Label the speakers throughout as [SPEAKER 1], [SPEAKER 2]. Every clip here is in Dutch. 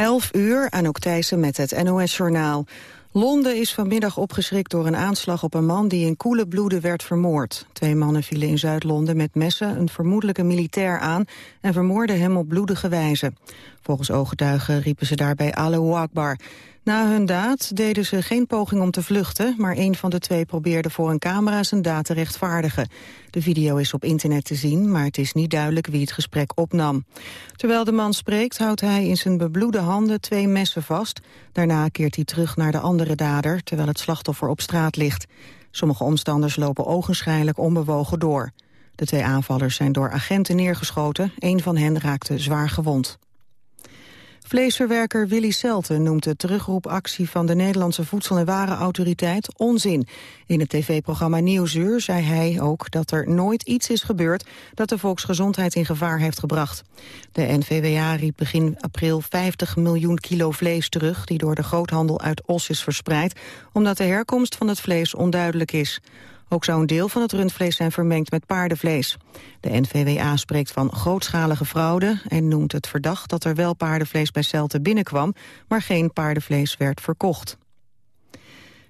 [SPEAKER 1] 11 uur, Anouk Thijssen met het NOS-journaal. Londen is vanmiddag opgeschrikt door een aanslag op een man die in koele bloeden werd vermoord. Twee mannen vielen in Zuid-Londen met messen een vermoedelijke militair aan en vermoorden hem op bloedige wijze. Volgens ooggetuigen riepen ze daarbij Allahu Akbar. Na hun daad deden ze geen poging om te vluchten... maar een van de twee probeerde voor een camera zijn daad te rechtvaardigen. De video is op internet te zien, maar het is niet duidelijk wie het gesprek opnam. Terwijl de man spreekt, houdt hij in zijn bebloede handen twee messen vast. Daarna keert hij terug naar de andere dader, terwijl het slachtoffer op straat ligt. Sommige omstanders lopen ogenschijnlijk onbewogen door. De twee aanvallers zijn door agenten neergeschoten. Een van hen raakte zwaar gewond. Vleesverwerker Willy Selten noemt de terugroepactie van de Nederlandse Voedsel- en Warenautoriteit onzin. In het tv-programma Nieuwsuur zei hij ook dat er nooit iets is gebeurd dat de volksgezondheid in gevaar heeft gebracht. De NVWA riep begin april 50 miljoen kilo vlees terug die door de groothandel uit Os is verspreid, omdat de herkomst van het vlees onduidelijk is. Ook zou een deel van het rundvlees zijn vermengd met paardenvlees. De NVWA spreekt van grootschalige fraude en noemt het verdacht dat er wel paardenvlees bij Celte binnenkwam, maar geen paardenvlees werd verkocht.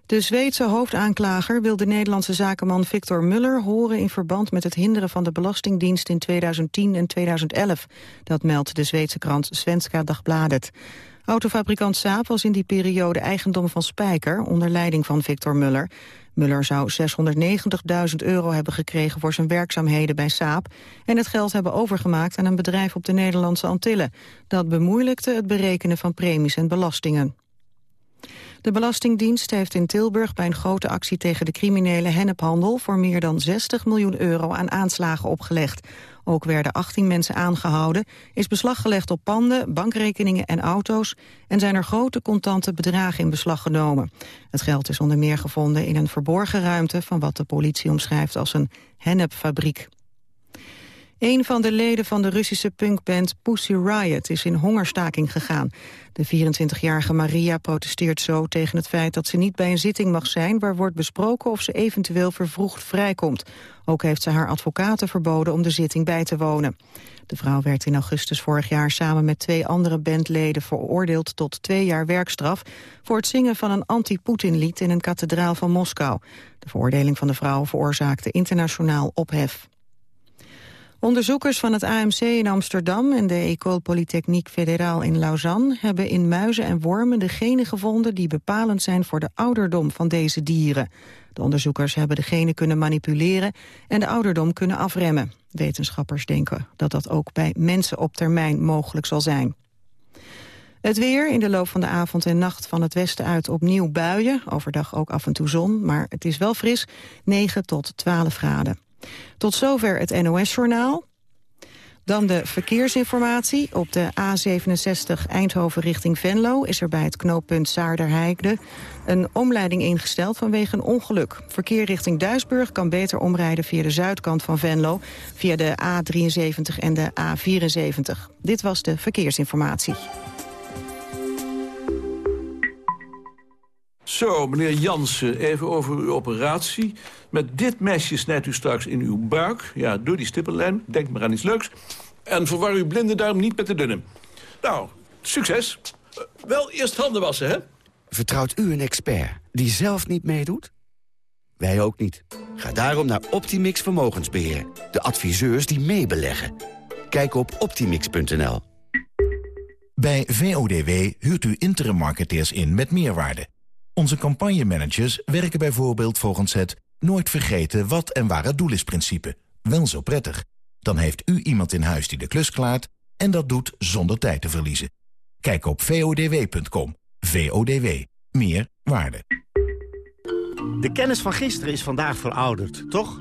[SPEAKER 1] De Zweedse hoofdaanklager wil de Nederlandse zakenman Victor Muller horen in verband met het hinderen van de Belastingdienst in 2010 en 2011. Dat meldt de Zweedse krant Svenska Dagbladet. Autofabrikant Saab was in die periode eigendom van Spijker onder leiding van Victor Muller. Muller zou 690.000 euro hebben gekregen voor zijn werkzaamheden bij Saab... en het geld hebben overgemaakt aan een bedrijf op de Nederlandse Antillen. Dat bemoeilijkte het berekenen van premies en belastingen. De Belastingdienst heeft in Tilburg bij een grote actie tegen de criminele hennephandel voor meer dan 60 miljoen euro aan aanslagen opgelegd. Ook werden 18 mensen aangehouden, is beslag gelegd op panden, bankrekeningen en auto's en zijn er grote contante bedragen in beslag genomen. Het geld is onder meer gevonden in een verborgen ruimte van wat de politie omschrijft als een hennepfabriek. Een van de leden van de Russische punkband Pussy Riot is in hongerstaking gegaan. De 24-jarige Maria protesteert zo tegen het feit dat ze niet bij een zitting mag zijn... waar wordt besproken of ze eventueel vervroegd vrijkomt. Ook heeft ze haar advocaten verboden om de zitting bij te wonen. De vrouw werd in augustus vorig jaar samen met twee andere bandleden veroordeeld tot twee jaar werkstraf voor het zingen van een anti-Poetin-lied in een kathedraal van Moskou. De veroordeling van de vrouw veroorzaakte internationaal ophef. Onderzoekers van het AMC in Amsterdam en de École Polytechnique Fédérale in Lausanne hebben in muizen en wormen de genen gevonden die bepalend zijn voor de ouderdom van deze dieren. De onderzoekers hebben de genen kunnen manipuleren en de ouderdom kunnen afremmen. Wetenschappers denken dat dat ook bij mensen op termijn mogelijk zal zijn. Het weer in de loop van de avond en nacht van het westen uit opnieuw buien. Overdag ook af en toe zon, maar het is wel fris, 9 tot 12 graden. Tot zover het NOS-journaal. Dan de verkeersinformatie. Op de A67 Eindhoven richting Venlo is er bij het knooppunt Saarderheide een omleiding ingesteld vanwege een ongeluk. Verkeer richting Duisburg kan beter omrijden via de zuidkant van Venlo, via de A73 en de A74. Dit was de verkeersinformatie.
[SPEAKER 2] Zo, meneer Jansen, even over uw operatie. Met dit mesje snijdt u straks in uw buik. Ja, door die stippenlijn. Denk maar aan iets leuks. En verwar uw blinde darm niet met de dunne. Nou, succes. Uh, wel eerst handen wassen, hè?
[SPEAKER 3] Vertrouwt u een expert die zelf niet meedoet? Wij ook niet. Ga daarom naar Optimix Vermogensbeheer. De adviseurs die meebeleggen. Kijk op optimix.nl.
[SPEAKER 4] Bij VODW huurt u interim marketeers in met meerwaarde. Onze campagnemanagers werken bijvoorbeeld volgens het... nooit vergeten wat en waar het doel is principe. Wel zo prettig. Dan heeft u iemand in huis die de klus klaart... en dat doet zonder tijd te verliezen. Kijk op vodw.com. VODW. Meer waarde.
[SPEAKER 5] De kennis van gisteren is vandaag verouderd, toch?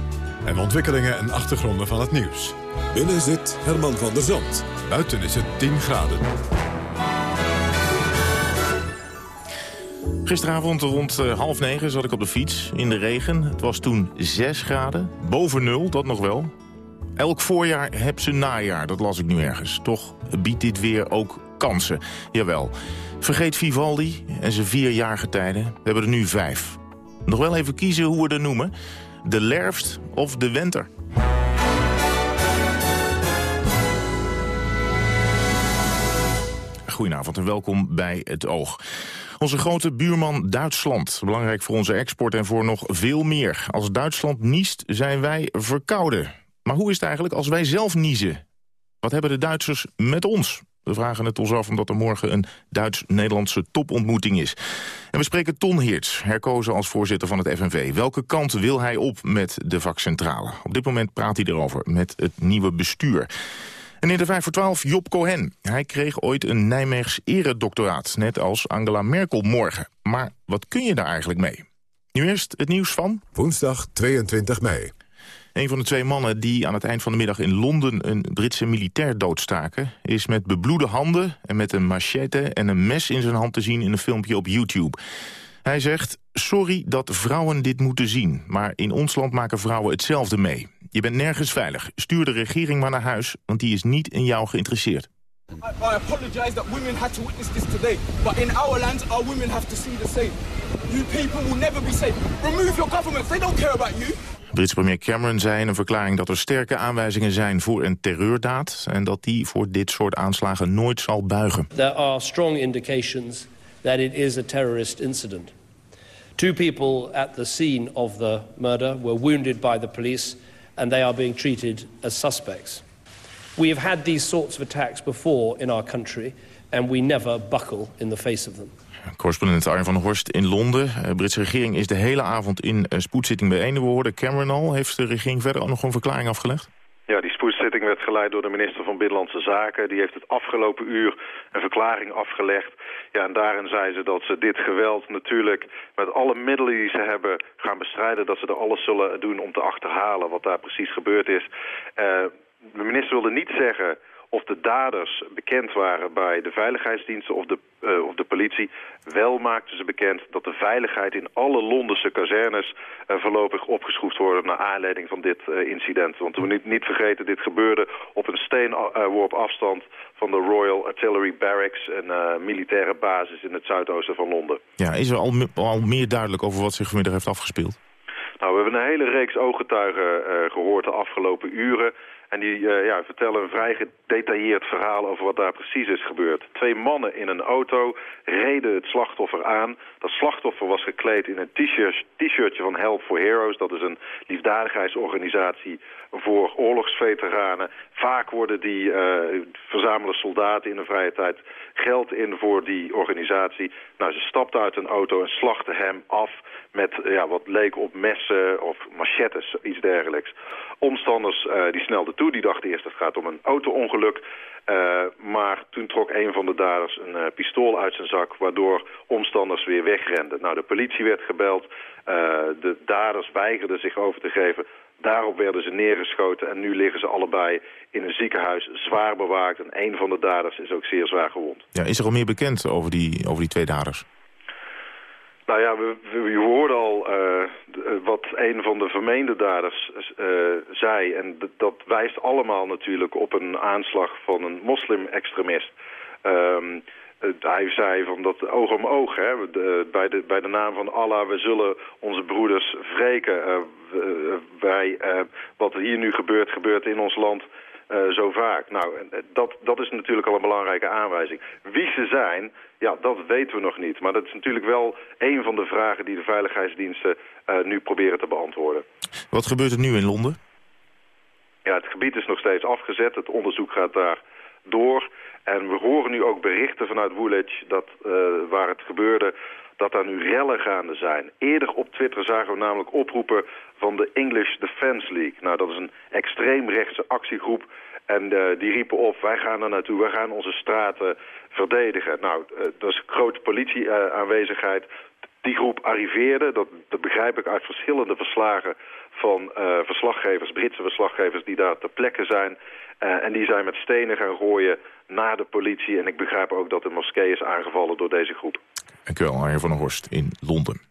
[SPEAKER 6] en ontwikkelingen en achtergronden van het nieuws.
[SPEAKER 7] Binnen zit Herman van der Zand.
[SPEAKER 6] Buiten is het 10 graden.
[SPEAKER 8] Gisteravond rond uh, half negen zat ik op de fiets in de regen. Het was toen 6 graden, boven nul, dat nog wel. Elk voorjaar heb ze najaar, dat las ik nu ergens. Toch biedt dit weer ook kansen. Jawel. Vergeet Vivaldi en zijn vierjarige tijden. We hebben er nu vijf. Nog wel even kiezen hoe we het noemen. De lerfst of de winter. Goedenavond en welkom bij Het Oog. Onze grote buurman Duitsland. Belangrijk voor onze export en voor nog veel meer. Als Duitsland niest, zijn wij verkouden. Maar hoe is het eigenlijk als wij zelf niezen? Wat hebben de Duitsers met ons? We vragen het ons af omdat er morgen een Duits-Nederlandse topontmoeting is. En we spreken Ton Heerts, herkozen als voorzitter van het FNV. Welke kant wil hij op met de vakcentrale? Op dit moment praat hij erover met het nieuwe bestuur. En in de 5 voor 12 Job Cohen. Hij kreeg ooit een Nijmeegs eredoctoraat, net als Angela Merkel morgen. Maar wat kun je daar eigenlijk mee? Nu eerst het nieuws van...
[SPEAKER 7] Woensdag 22 mei.
[SPEAKER 8] Een van de twee mannen die aan het eind van de middag in Londen een Britse militair doodstaken... is met bebloede handen en met een machete en een mes in zijn hand te zien in een filmpje op YouTube. Hij zegt, sorry dat vrouwen dit moeten zien, maar in ons land maken vrouwen hetzelfde mee. Je bent nergens veilig. Stuur de regering maar naar huis, want die is niet in jou geïnteresseerd.
[SPEAKER 9] I, apologize that women had to witness this today, but in our land, our women have to see the same. You people will never be safe. Remove your governments, they don't care about you.
[SPEAKER 8] Brits premier Cameron zei in een verklaring dat er sterke aanwijzingen zijn voor een terreurdaad... en dat die voor dit soort aanslagen nooit zal buigen.
[SPEAKER 10] There are strong indications that it is a terrorist incident. Two people at the scene of the murder were wounded by the police... and they are being treated as suspects. We have had these sorts of attacks before in our country... and we never buckle in the face of them.
[SPEAKER 8] Correspondent Arjen van Horst in Londen. De eh, Britse regering is de hele avond in een spoedzitting bijeen. We hoorden Cameron al. Heeft de regering verder ook nog een verklaring afgelegd?
[SPEAKER 11] Ja, die spoedzitting werd geleid door de minister van Binnenlandse Zaken. Die heeft het afgelopen uur een verklaring afgelegd. Ja, en daarin zei ze dat ze dit geweld natuurlijk met alle middelen die ze hebben gaan bestrijden. Dat ze er alles zullen doen om te achterhalen wat daar precies gebeurd is. Uh, de minister wilde niet zeggen of de daders bekend waren bij de veiligheidsdiensten of de, uh, of de politie. Wel maakten ze bekend dat de veiligheid in alle Londense kazernes uh, voorlopig opgeschroefd worden naar aanleiding van dit uh, incident. Want we niet, niet vergeten, dit gebeurde op een steenworp afstand van de Royal Artillery Barracks, een militaire basis in het zuidoosten van Londen.
[SPEAKER 8] Ja, is er al, al meer duidelijk over wat zich vanmiddag heeft afgespeeld?
[SPEAKER 11] Nou, we hebben een hele reeks ooggetuigen gehoord de afgelopen uren. En die uh, ja, vertellen een vrij gedetailleerd verhaal over wat daar precies is gebeurd. Twee mannen in een auto reden het slachtoffer aan. Dat slachtoffer was gekleed in een t-shirtje van Help for Heroes. Dat is een liefdadigheidsorganisatie voor oorlogsveteranen. Vaak worden die uh, verzamelen soldaten in hun vrije tijd geld in voor die organisatie. Nou, ze stapten uit een auto en slachten hem af met ja, wat leek op messen of machettes, iets dergelijks. Omstanders uh, die snelden toe, die dachten eerst het gaat om een auto-ongeluk. Uh, maar toen trok een van de daders een pistool uit zijn zak... waardoor omstanders weer wegrenden. Nou, de politie werd gebeld. de daders weigerden zich over te geven. Daarop werden ze neergeschoten en nu liggen ze allebei in een ziekenhuis zwaar bewaakt. En een van de daders is ook zeer zwaar gewond.
[SPEAKER 8] Ja, is er al meer bekend over die, over die twee daders?
[SPEAKER 11] Nou ja, we, we, we hoorden al uh, wat een van de vermeende daders uh, zei. En dat wijst allemaal natuurlijk op een aanslag van een moslim-extremist. Um, hij zei van dat oog om oog, hè, de, bij, de, bij de naam van Allah, we zullen onze broeders wreken. Uh, wij, wat hier nu gebeurt, gebeurt in ons land uh, zo vaak. Nou, dat, dat is natuurlijk al een belangrijke aanwijzing. Wie ze zijn, ja, dat weten we nog niet. Maar dat is natuurlijk wel een van de vragen die de veiligheidsdiensten nu proberen te beantwoorden.
[SPEAKER 8] Wat gebeurt er nu in Londen?
[SPEAKER 11] Ja, het gebied is nog steeds afgezet. Het onderzoek gaat daar door. En we horen nu ook berichten vanuit Woolwich dat uh, waar het gebeurde dat daar nu rellen gaande zijn. Eerder op Twitter zagen we namelijk oproepen van de English Defence League. Nou, dat is een extreemrechtse actiegroep. En uh, die riepen op, wij gaan er naartoe, wij gaan onze straten verdedigen. Nou, uh, er is grote politieaanwezigheid. Die groep arriveerde, dat, dat begrijp ik uit verschillende verslagen van uh, verslaggevers, Britse verslaggevers die daar ter plekke zijn. Uh, en die zijn met stenen gaan gooien naar de politie. En ik begrijp ook dat de moskee is aangevallen door deze groep.
[SPEAKER 8] Dank u wel, Arjen van der Horst in Londen.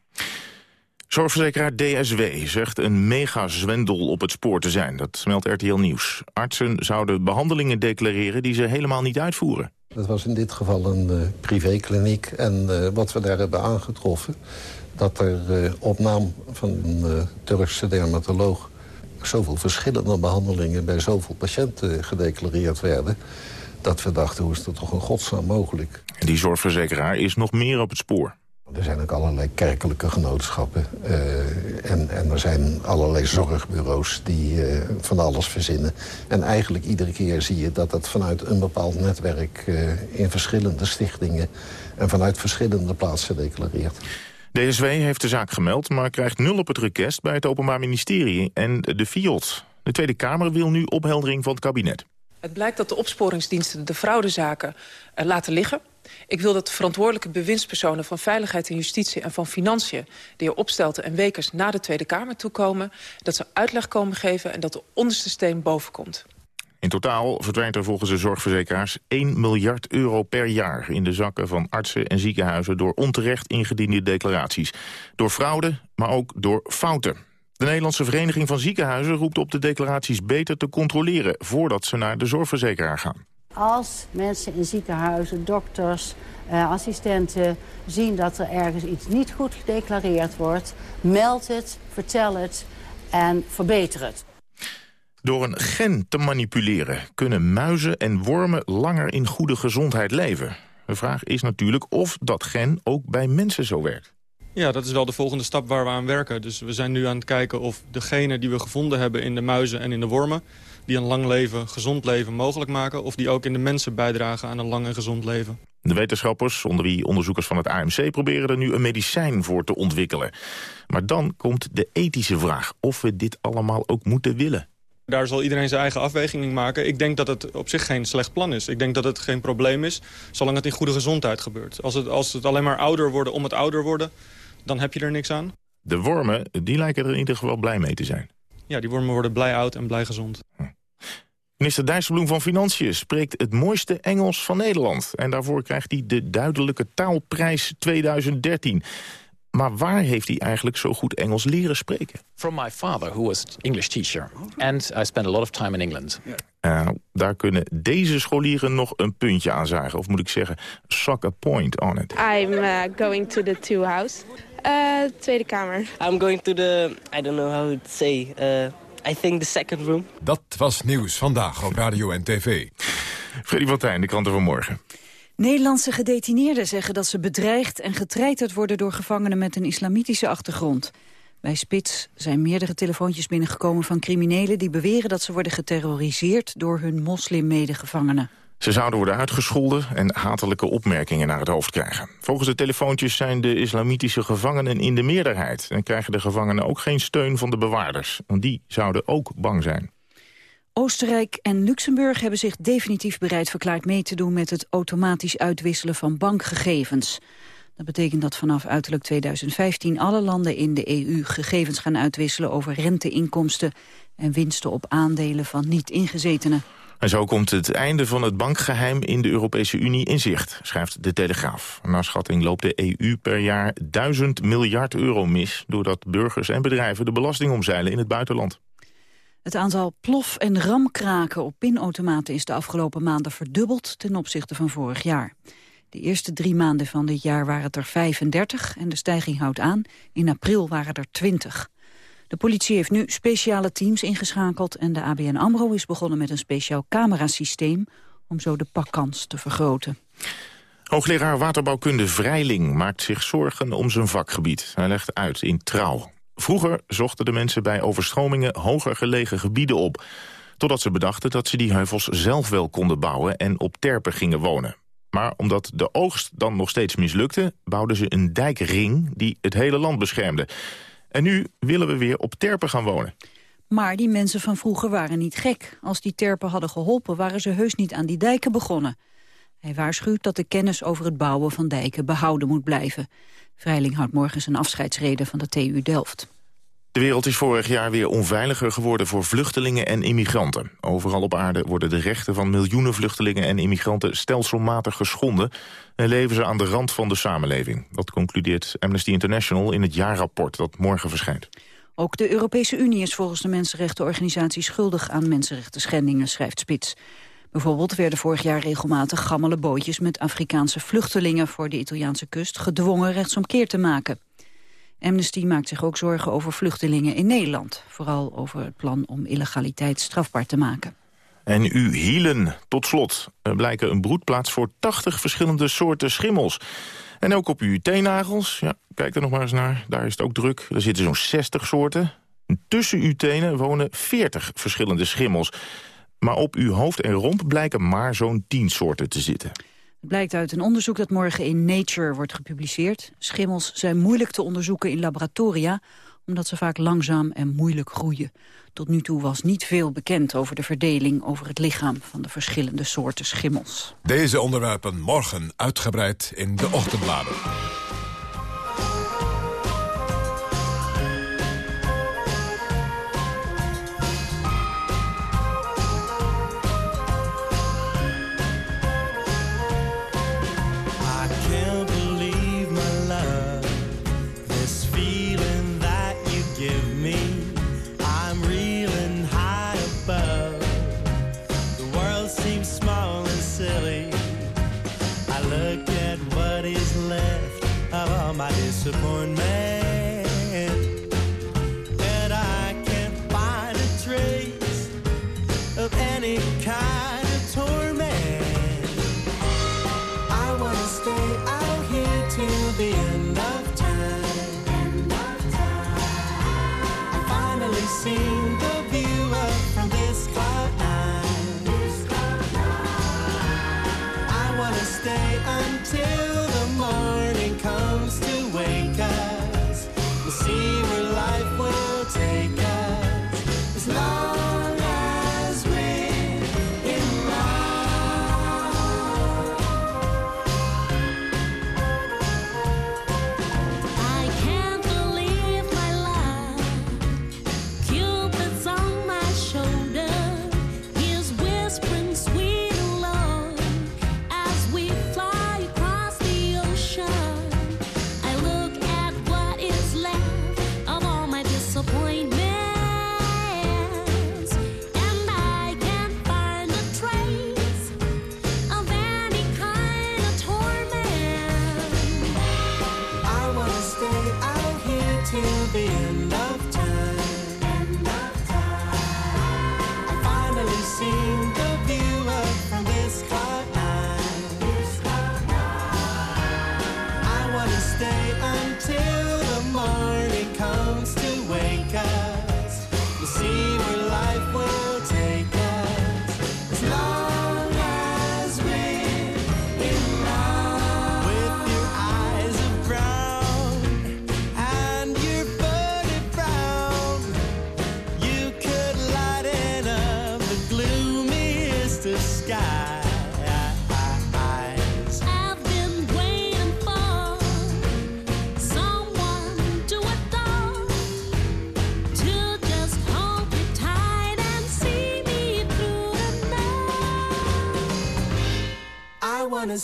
[SPEAKER 8] Zorgverzekeraar DSW zegt een megazwendel op het spoor te zijn. Dat meldt RTL Nieuws. Artsen zouden behandelingen declareren die ze helemaal niet uitvoeren.
[SPEAKER 12] Dat was in dit geval een uh, privékliniek. En uh, wat we daar hebben aangetroffen... dat er uh, op naam van een Turkse dermatoloog... zoveel verschillende behandelingen bij zoveel patiënten gedeclareerd werden... dat we dachten, hoe is dat toch een godsnaam mogelijk?
[SPEAKER 8] En die zorgverzekeraar is nog meer op het spoor.
[SPEAKER 12] Er zijn ook allerlei kerkelijke genootschappen. Uh, en, en er zijn allerlei zorgbureaus die uh, van alles verzinnen. En eigenlijk iedere keer zie je dat dat vanuit een bepaald netwerk... Uh, in verschillende stichtingen en vanuit verschillende plaatsen declareert.
[SPEAKER 8] DSW heeft de zaak gemeld, maar krijgt nul op het request... bij het Openbaar Ministerie en de FIOD. De Tweede Kamer wil nu opheldering van het kabinet.
[SPEAKER 13] Het blijkt dat de opsporingsdiensten de fraudezaken laten liggen... Ik wil dat de verantwoordelijke bewindspersonen van Veiligheid en Justitie en van Financiën, heer Opstelten en Wekers, naar de Tweede Kamer toekomen, dat ze uitleg komen geven en dat de onderste steen boven komt.
[SPEAKER 8] In totaal verdwijnt er volgens de zorgverzekeraars 1 miljard euro per jaar in de zakken van artsen en ziekenhuizen door onterecht ingediende declaraties. Door fraude, maar ook door fouten. De Nederlandse Vereniging van Ziekenhuizen roept op de declaraties beter te controleren voordat ze naar de zorgverzekeraar gaan.
[SPEAKER 14] Als mensen in ziekenhuizen, dokters, uh, assistenten zien dat er ergens iets niet goed gedeclareerd wordt... meld het, vertel het en verbeter het.
[SPEAKER 8] Door een gen te manipuleren kunnen muizen en wormen langer in goede gezondheid leven. De vraag is natuurlijk of dat gen ook bij mensen zo werkt.
[SPEAKER 15] Ja, dat is wel de volgende stap waar we aan werken. Dus we zijn nu aan het kijken of de genen die we gevonden hebben in de muizen en in de wormen die een lang leven, gezond leven mogelijk maken... of die ook in de mensen bijdragen aan een lang en gezond leven.
[SPEAKER 8] De wetenschappers, onder wie onderzoekers van het AMC... proberen er nu een medicijn voor te ontwikkelen. Maar dan komt de ethische vraag of we dit allemaal ook moeten willen.
[SPEAKER 15] Daar zal iedereen zijn eigen afweging maken. Ik denk dat het op zich geen slecht plan is. Ik denk dat het geen probleem is, zolang het in goede gezondheid gebeurt. Als het, als het alleen maar ouder worden om het ouder worden, dan heb je er niks aan.
[SPEAKER 8] De wormen, die lijken er in ieder geval blij mee te zijn.
[SPEAKER 15] Ja, die wormen worden blij oud en blij gezond. Hm.
[SPEAKER 8] Minister Dijsselbloem van Financiën spreekt het mooiste Engels van Nederland. En daarvoor krijgt hij de Duidelijke Taalprijs 2013. Maar waar heeft hij eigenlijk zo goed Engels leren spreken?
[SPEAKER 16] From my father, who was English teacher. And I spent a lot of time in England.
[SPEAKER 8] Uh, daar kunnen deze scholieren nog een puntje aan zagen. Of moet ik zeggen, suck a point on it.
[SPEAKER 17] I'm uh, going to the two house. Uh, Tweede Kamer.
[SPEAKER 18] I'm going to the, I don't know how to say... Uh, I think the second room.
[SPEAKER 7] Dat was nieuws vandaag op Radio en TV.
[SPEAKER 8] Freddy Fontijn, de kranten van morgen.
[SPEAKER 19] Nederlandse gedetineerden zeggen dat ze bedreigd en getreiterd worden door gevangenen met een islamitische achtergrond. Bij Spits zijn meerdere telefoontjes binnengekomen van criminelen die beweren dat ze worden geterroriseerd door hun moslimmedegevangenen.
[SPEAKER 8] Ze zouden worden uitgescholden en hatelijke opmerkingen naar het hoofd krijgen. Volgens de telefoontjes zijn de islamitische gevangenen in de meerderheid... en krijgen de gevangenen ook geen steun van de bewaarders. Want die zouden ook bang zijn.
[SPEAKER 19] Oostenrijk en Luxemburg hebben zich definitief bereid verklaard mee te doen... met het automatisch uitwisselen van bankgegevens. Dat betekent dat vanaf uiterlijk 2015 alle landen in de EU gegevens gaan uitwisselen... over renteinkomsten en winsten op aandelen van niet-ingezetenen.
[SPEAKER 8] En zo komt het einde van het bankgeheim in de Europese Unie in zicht, schrijft de Telegraaf. Naar schatting loopt de EU per jaar 1000 miljard euro mis... doordat burgers en bedrijven de belasting omzeilen in het buitenland.
[SPEAKER 19] Het aantal plof- en ramkraken op pinautomaten is de afgelopen maanden verdubbeld ten opzichte van vorig jaar. De eerste drie maanden van dit jaar waren het er 35 en de stijging houdt aan. In april waren er 20. De politie heeft nu speciale teams ingeschakeld... en de ABN AMRO is begonnen met een speciaal camerasysteem... om zo de pakkans te vergroten.
[SPEAKER 8] Hoogleraar waterbouwkunde Vrijling maakt zich zorgen om zijn vakgebied. Hij legt uit in Trouw. Vroeger zochten de mensen bij overstromingen hoger gelegen gebieden op. Totdat ze bedachten dat ze die heuvels zelf wel konden bouwen en op terpen gingen wonen. Maar omdat de oogst dan nog steeds mislukte, bouwden ze een dijkring die het hele land beschermde. En nu willen we weer op terpen gaan wonen.
[SPEAKER 19] Maar die mensen van vroeger waren niet gek. Als die terpen hadden geholpen, waren ze heus niet aan die dijken begonnen. Hij waarschuwt dat de kennis over het bouwen van dijken behouden moet blijven. Vrijling houdt morgen zijn afscheidsreden van de TU Delft.
[SPEAKER 8] De wereld is vorig jaar weer onveiliger geworden voor vluchtelingen en immigranten. Overal op aarde worden de rechten van miljoenen vluchtelingen en immigranten stelselmatig geschonden en leven ze aan de rand van de samenleving. Dat concludeert Amnesty International in het jaarrapport dat morgen verschijnt.
[SPEAKER 19] Ook de Europese Unie is volgens de mensenrechtenorganisatie schuldig aan mensenrechten schendingen, schrijft Spits. Bijvoorbeeld werden vorig jaar regelmatig gammele bootjes met Afrikaanse vluchtelingen voor de Italiaanse kust gedwongen rechtsomkeer te maken. Amnesty maakt zich ook zorgen over vluchtelingen in Nederland. Vooral over het plan om illegaliteit strafbaar te maken.
[SPEAKER 8] En uw hielen, tot slot, blijken een broedplaats voor 80 verschillende soorten schimmels. En ook op uw teennagels, ja, kijk er nog maar eens naar, daar is het ook druk. Er zitten zo'n 60 soorten. Tussen uw tenen wonen 40 verschillende schimmels. Maar op uw hoofd en romp blijken maar zo'n 10 soorten te zitten.
[SPEAKER 19] Het blijkt uit een onderzoek dat morgen in Nature wordt gepubliceerd. Schimmels zijn moeilijk te onderzoeken in laboratoria omdat ze vaak langzaam en moeilijk groeien. Tot nu toe was niet veel bekend over de verdeling over het lichaam van de verschillende soorten schimmels.
[SPEAKER 7] Deze onderwerpen morgen uitgebreid in de ochtendbladen.
[SPEAKER 20] Disappointment.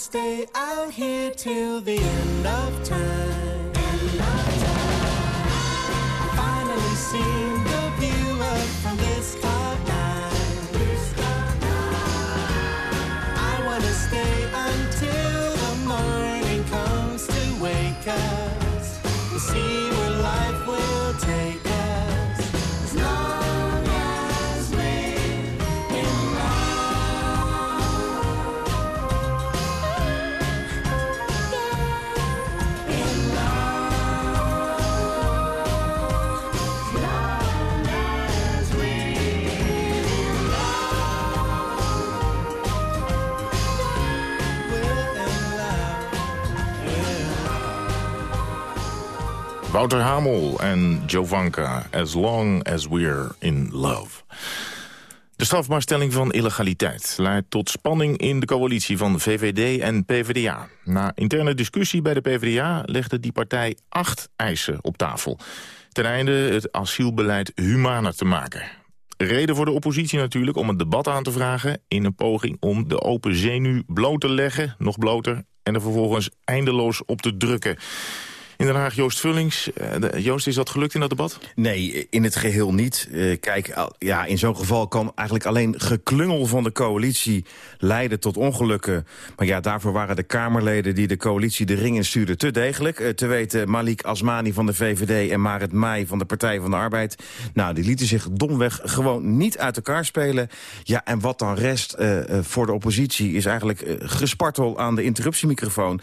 [SPEAKER 20] Stay out here till the end of time. Finally seen
[SPEAKER 8] Wouter Hamel en Jovanka, As Long As We're In Love. De strafbaarstelling van illegaliteit leidt tot spanning in de coalitie van VVD en PvdA. Na interne discussie bij de PvdA legde die partij acht eisen op tafel. Ten einde het asielbeleid humaner te maken. Reden voor de oppositie natuurlijk om een debat aan te vragen... in een poging om de open zenuw bloot te leggen, nog bloter... en er vervolgens eindeloos op te drukken. In Joost Vullings. Eh, Joost, is dat gelukt in dat debat?
[SPEAKER 21] Nee, in het geheel niet. Uh, kijk, ja, in zo'n geval kan eigenlijk alleen geklungel van de coalitie leiden tot ongelukken. Maar ja, daarvoor waren de Kamerleden die de coalitie de ring in stuurden te degelijk. Uh, te weten Malik Asmani van de VVD en Marit Meij van de Partij van de Arbeid. Nou, die lieten zich domweg gewoon niet uit elkaar spelen. Ja, en wat dan rest voor de oppositie is eigenlijk gespartel aan de interruptiemicrofoon.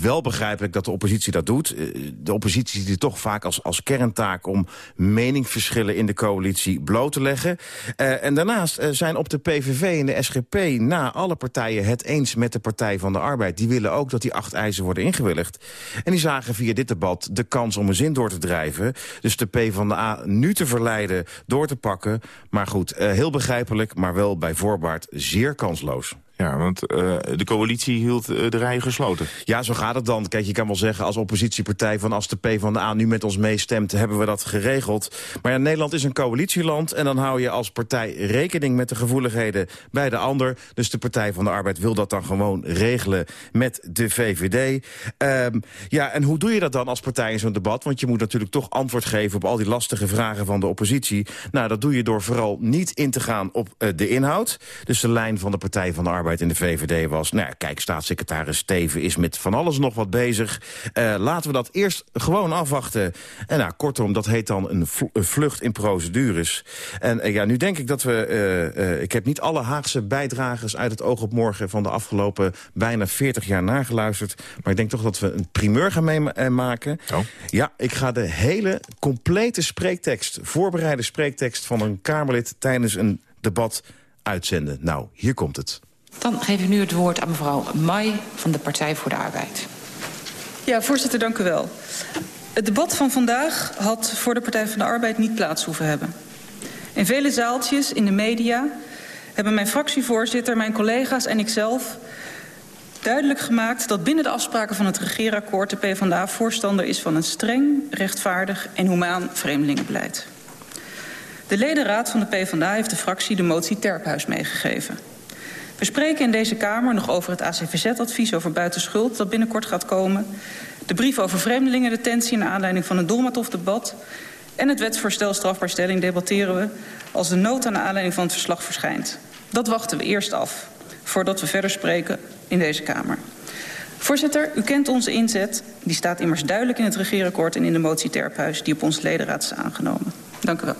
[SPEAKER 21] Wel begrijpelijk dat de oppositie dat doet. Uh, De oppositie ziet het toch vaak als, als kerntaak om meningsverschillen in de coalitie bloot te leggen. Uh, en daarnaast uh, zijn op de PVV en de SGP na alle partijen het eens met de Partij van de Arbeid. Die willen ook dat die acht eisen worden ingewilligd. En die zagen via dit debat de kans om een zin door te drijven. Dus de P van de A nu te verleiden door te pakken. Maar goed, heel begrijpelijk, maar wel bij voorbaat zeer kansloos.
[SPEAKER 8] Ja, want uh, de coalitie hield uh, de rijen gesloten.
[SPEAKER 21] Ja, zo gaat het dan. Kijk, je kan wel zeggen als oppositiepartij van als de P van de A nu met ons meestemt, hebben we dat geregeld. Maar ja, Nederland is een coalitieland en dan hou je als partij rekening met de gevoeligheden bij de ander. Dus de Partij van de Arbeid wil dat dan gewoon regelen met de VVD. Um, ja, en hoe doe je dat dan als partij in zo'n debat? Want je moet natuurlijk toch antwoord geven op al die lastige vragen van de oppositie. Nou, dat doe je door vooral niet in te gaan op uh, de inhoud. Dus de lijn van de Partij van de Arbeid in de VVD was... nou ja, kijk, staatssecretaris Steven is met van alles nog wat bezig. Uh, laten we dat eerst gewoon afwachten. En nou, kortom, dat heet dan een, vl een vlucht in procedures. En uh, ja, nu denk ik dat we... Uh, ik heb niet alle Haagse bijdragers uit het oog op morgen... van de afgelopen bijna 40 jaar nageluisterd. Maar ik denk toch dat we een primeur gaan meemaken.
[SPEAKER 8] Oh.
[SPEAKER 21] Ja, ik ga de hele complete spreektekst... voorbereide spreektekst van een Kamerlid... tijdens een debat uitzenden. Nou, hier komt het.
[SPEAKER 22] Dan geef ik nu het woord aan mevrouw Mai van de Partij voor de Arbeid.
[SPEAKER 23] Ja, voorzitter, dank u wel. Het debat van vandaag had voor de Partij van de Arbeid niet plaats hoeven hebben. In vele zaaltjes, in de media, hebben mijn fractievoorzitter, mijn collega's en ikzelf duidelijk gemaakt dat binnen de afspraken van het regeerakkoord de PvdA voorstander is van een streng, rechtvaardig en humaan vreemdelingenbeleid. De ledenraad van de PvdA heeft de fractie de motie Terphuis meegegeven. We spreken in deze Kamer nog over het ACVZ-advies over buitenschuld dat binnenkort gaat komen. De brief over vreemdelingendetentie naar aanleiding van het Dolmatov-debat. En het wetsvoorstel strafbaarstelling debatteren we als de aan de aanleiding van het verslag verschijnt. Dat wachten we eerst af, voordat we verder spreken in deze Kamer. Voorzitter, u kent onze inzet. Die staat immers duidelijk in het regeerakkoord en in de motie Terphuis... die op onze ledenraad is aangenomen. Dank u wel.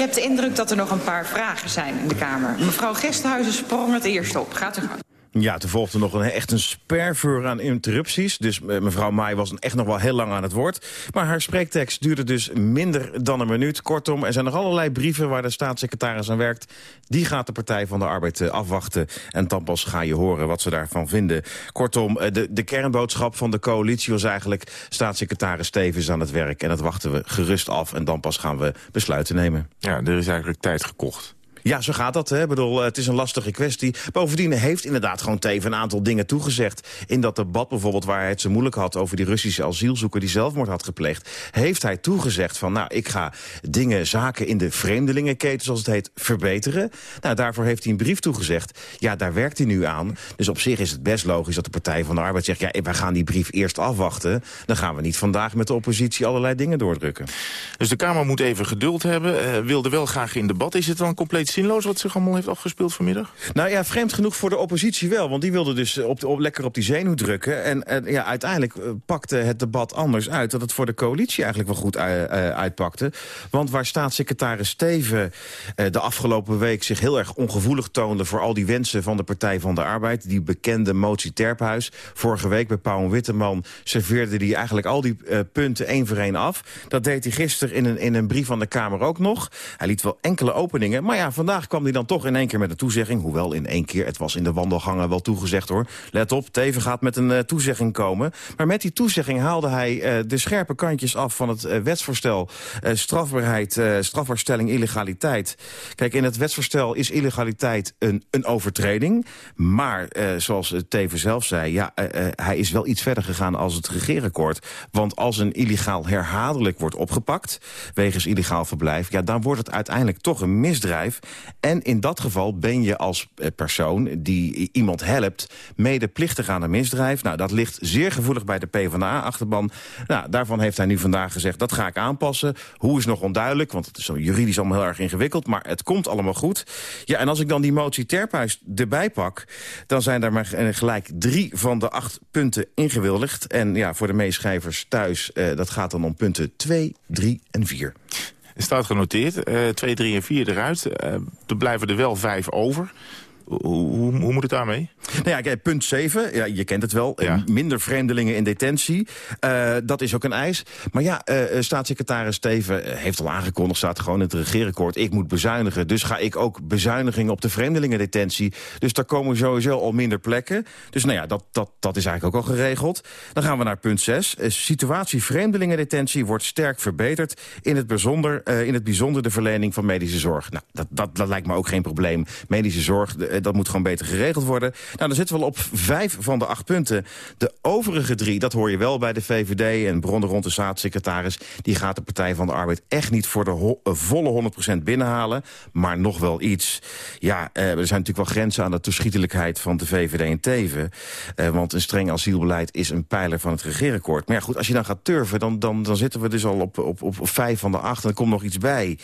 [SPEAKER 22] Ik heb de indruk dat er nog een paar vragen zijn in de Kamer. Mevrouw Gesthuizen sprong het eerst op. Gaat u gang.
[SPEAKER 21] Ja, er volgde nog een, echt een spervuur aan interrupties. Dus uh, mevrouw Maai was echt nog wel heel lang aan het woord. Maar haar spreektekst duurde dus minder dan een minuut. Kortom, er zijn nog allerlei brieven waar de staatssecretaris aan werkt. Die gaat de Partij van de Arbeid uh, afwachten. En dan pas ga je horen wat ze daarvan vinden. Kortom, uh, de, de kernboodschap van de coalitie was eigenlijk... staatssecretaris Stevens aan het werk. En dat wachten we gerust af. En dan pas gaan we besluiten nemen.
[SPEAKER 8] Ja, er is eigenlijk tijd gekocht.
[SPEAKER 21] Ja, zo gaat dat. Hè. Ik bedoel, het is een lastige kwestie. Bovendien heeft inderdaad gewoon Teven een aantal dingen toegezegd. In dat debat bijvoorbeeld waar hij het zo moeilijk had... over die Russische asielzoeker die zelfmoord had gepleegd... heeft hij toegezegd van, nou, ik ga dingen, zaken in de vreemdelingenketen... zoals het heet, verbeteren. Nou, daarvoor heeft hij een brief toegezegd. Ja, daar werkt hij nu aan. Dus op zich is het best logisch dat de Partij van de Arbeid zegt... ja, wij gaan die brief eerst afwachten. Dan gaan we niet vandaag met de oppositie allerlei dingen doordrukken.
[SPEAKER 8] Dus de Kamer moet even geduld hebben. Uh, wilde wel graag in debat. Is het dan compleet zinloos wat zich allemaal heeft afgespeeld vanmiddag?
[SPEAKER 21] Nou ja, vreemd genoeg voor de oppositie wel. Want die wilde dus op lekker op die zenuw drukken. En, en ja, uiteindelijk uh, pakte het debat anders uit. Dat het voor de coalitie eigenlijk wel goed uh, uitpakte. Want waar staatssecretaris Steven de afgelopen week zich heel erg ongevoelig toonde... voor al die wensen van de Partij van de Arbeid. Die bekende motie Terphuis. Vorige week bij Pauw en Witteman serveerde hij eigenlijk al die punten één voor één af. Dat deed hij gisteren in een, in een brief aan de Kamer ook nog. Hij liet wel enkele openingen. Maar ja, vandaag kwam hij dan toch in één keer met een toezegging. Hoewel in één keer, het was in de wandelgangen wel toegezegd hoor. Let op, Teven gaat met een eh, toezegging komen. Maar met die toezegging haalde hij eh, de scherpe kantjes af van het eh, wetsvoorstel. strafbaarheid, strafbaarstelling illegaliteit. Kijk, in het wetsvoorstel is illegaliteit een, een overtreding. Maar, zoals Teven zelf zei, ja, hij is wel iets verder gegaan als het regeerakkoord. Want als een illegaal herhaaldelijk wordt opgepakt, wegens illegaal verblijf... ja, dan wordt het uiteindelijk toch een misdrijf. En in dat geval ben je als eh, persoon die iemand helpt... medeplichtig aan een misdrijf. Nou, dat ligt zeer gevoelig bij de PvdA-achterban. Nou, daarvan heeft hij nu vandaag gezegd, dat ga ik aanpassen. Hoe is nog onduidelijk, want het is juridisch allemaal heel erg ingewikkeld... maar het komt allemaal goed. Ja, en als ik dan die motie Terphuis erbij pak... dan zijn daar maar eh, gelijk drie van de acht punten ingewilligd. En ja, voor de meeschrijvers thuis, eh, dat gaat dan om punten 2, 3 en 4.
[SPEAKER 8] Staat genoteerd, eh 2, 3 en 4 eruit. Eh, er blijven er wel vijf over. Hoe, hoe, hoe moet het daarmee?
[SPEAKER 21] Nou ja, kijk, punt 7, ja, je kent het wel. eh, Minder vreemdelingen in detentie. Eh, dat is ook een eis. Maar ja, eh, staatssecretaris Steven heeft al aangekondigd... staat gewoon in het regeerakkoord, ik moet bezuinigen. Dus ga ik ook bezuinigingen op de vreemdelingendetentie. Dus daar komen sowieso al minder plekken. Dus nou ja, dat, dat, dat is eigenlijk ook al geregeld. Dan gaan we naar punt 6. Eh, situatie vreemdelingendetentie wordt sterk verbeterd... in het, bijzonder, in het bijzonder de verlening van medische zorg. Nou, dat, dat, dat lijkt me ook geen probleem. Medische zorg, dat moet gewoon beter geregeld worden. Nou, dan zitten we al op vijf van de acht punten. De overige drie, dat hoor je wel bij de VVD... en bronnen rond de staatssecretaris... die gaat de Partij van de Arbeid echt niet voor de eh, volle 100% binnenhalen... maar nog wel iets. Ja, eh, er zijn natuurlijk wel grenzen aan de toeschietelijkheid... van de VVD en Teven. Eh, want een streng asielbeleid is een pijler van het regeerakkoord. Maar ja, goed, als je dan gaat turven... dan, dan, dan zitten we dus al op, op, op vijf van de acht... en er komt nog iets bij.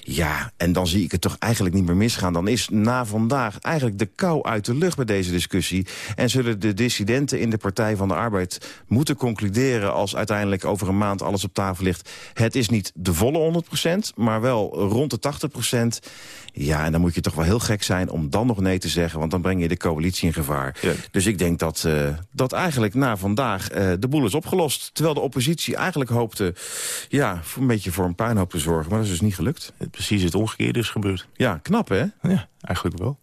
[SPEAKER 21] Ja, en dan zie ik het toch eigenlijk niet meer misgaan. Dan is na vandaag eigenlijk de kou uit de lucht bij deze discussie. En zullen de dissidenten in de Partij van de Arbeid moeten concluderen... als uiteindelijk over een maand alles op tafel ligt... het is niet de volle 100%, maar wel rond de 80%. Ja, en dan moet je toch wel heel gek zijn om dan nog nee te zeggen... want dan breng je de coalitie in gevaar. Dus ik denk dat, eh, dat eigenlijk na vandaag eh, de boel is opgelost. Terwijl de oppositie eigenlijk hoopte ja, een beetje voor een puinhoop te zorgen. Maar dat is dus niet gelukt.
[SPEAKER 8] Precies het omgekeerde is gebeurd.
[SPEAKER 21] Ja, knap hè?
[SPEAKER 8] Ja, eigenlijk wel.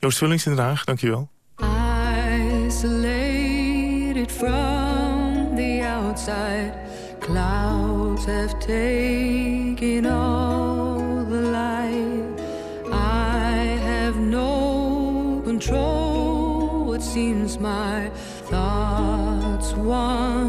[SPEAKER 8] Joost Vullings in Den Haag, dankjewel.
[SPEAKER 24] Isolated from the outside, clouds have taken all the light. I have no control. It seems my thoughts wander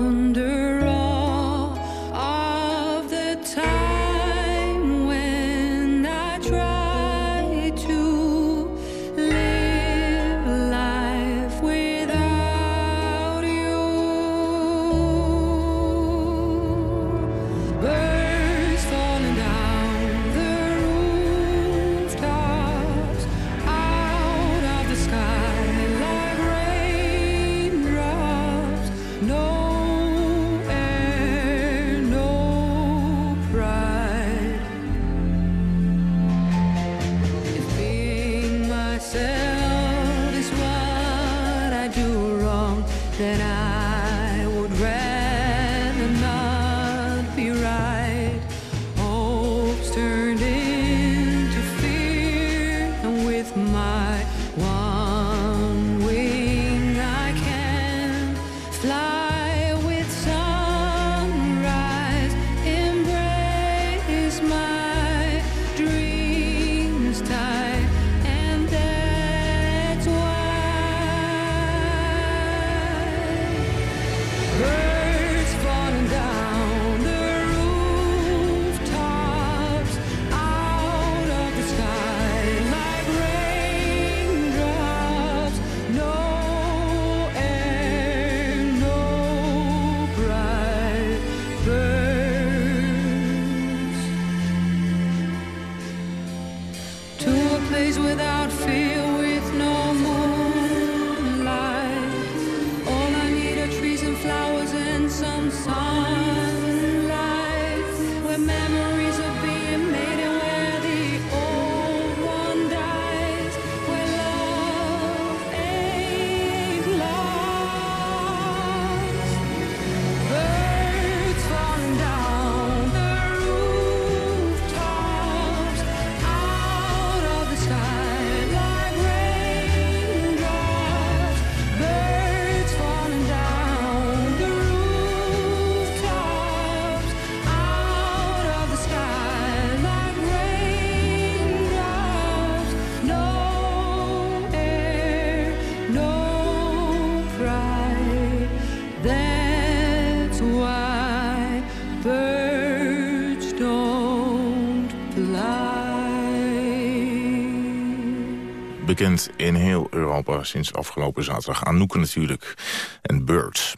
[SPEAKER 8] in heel Europa sinds afgelopen zaterdag. Anouk natuurlijk en Birds.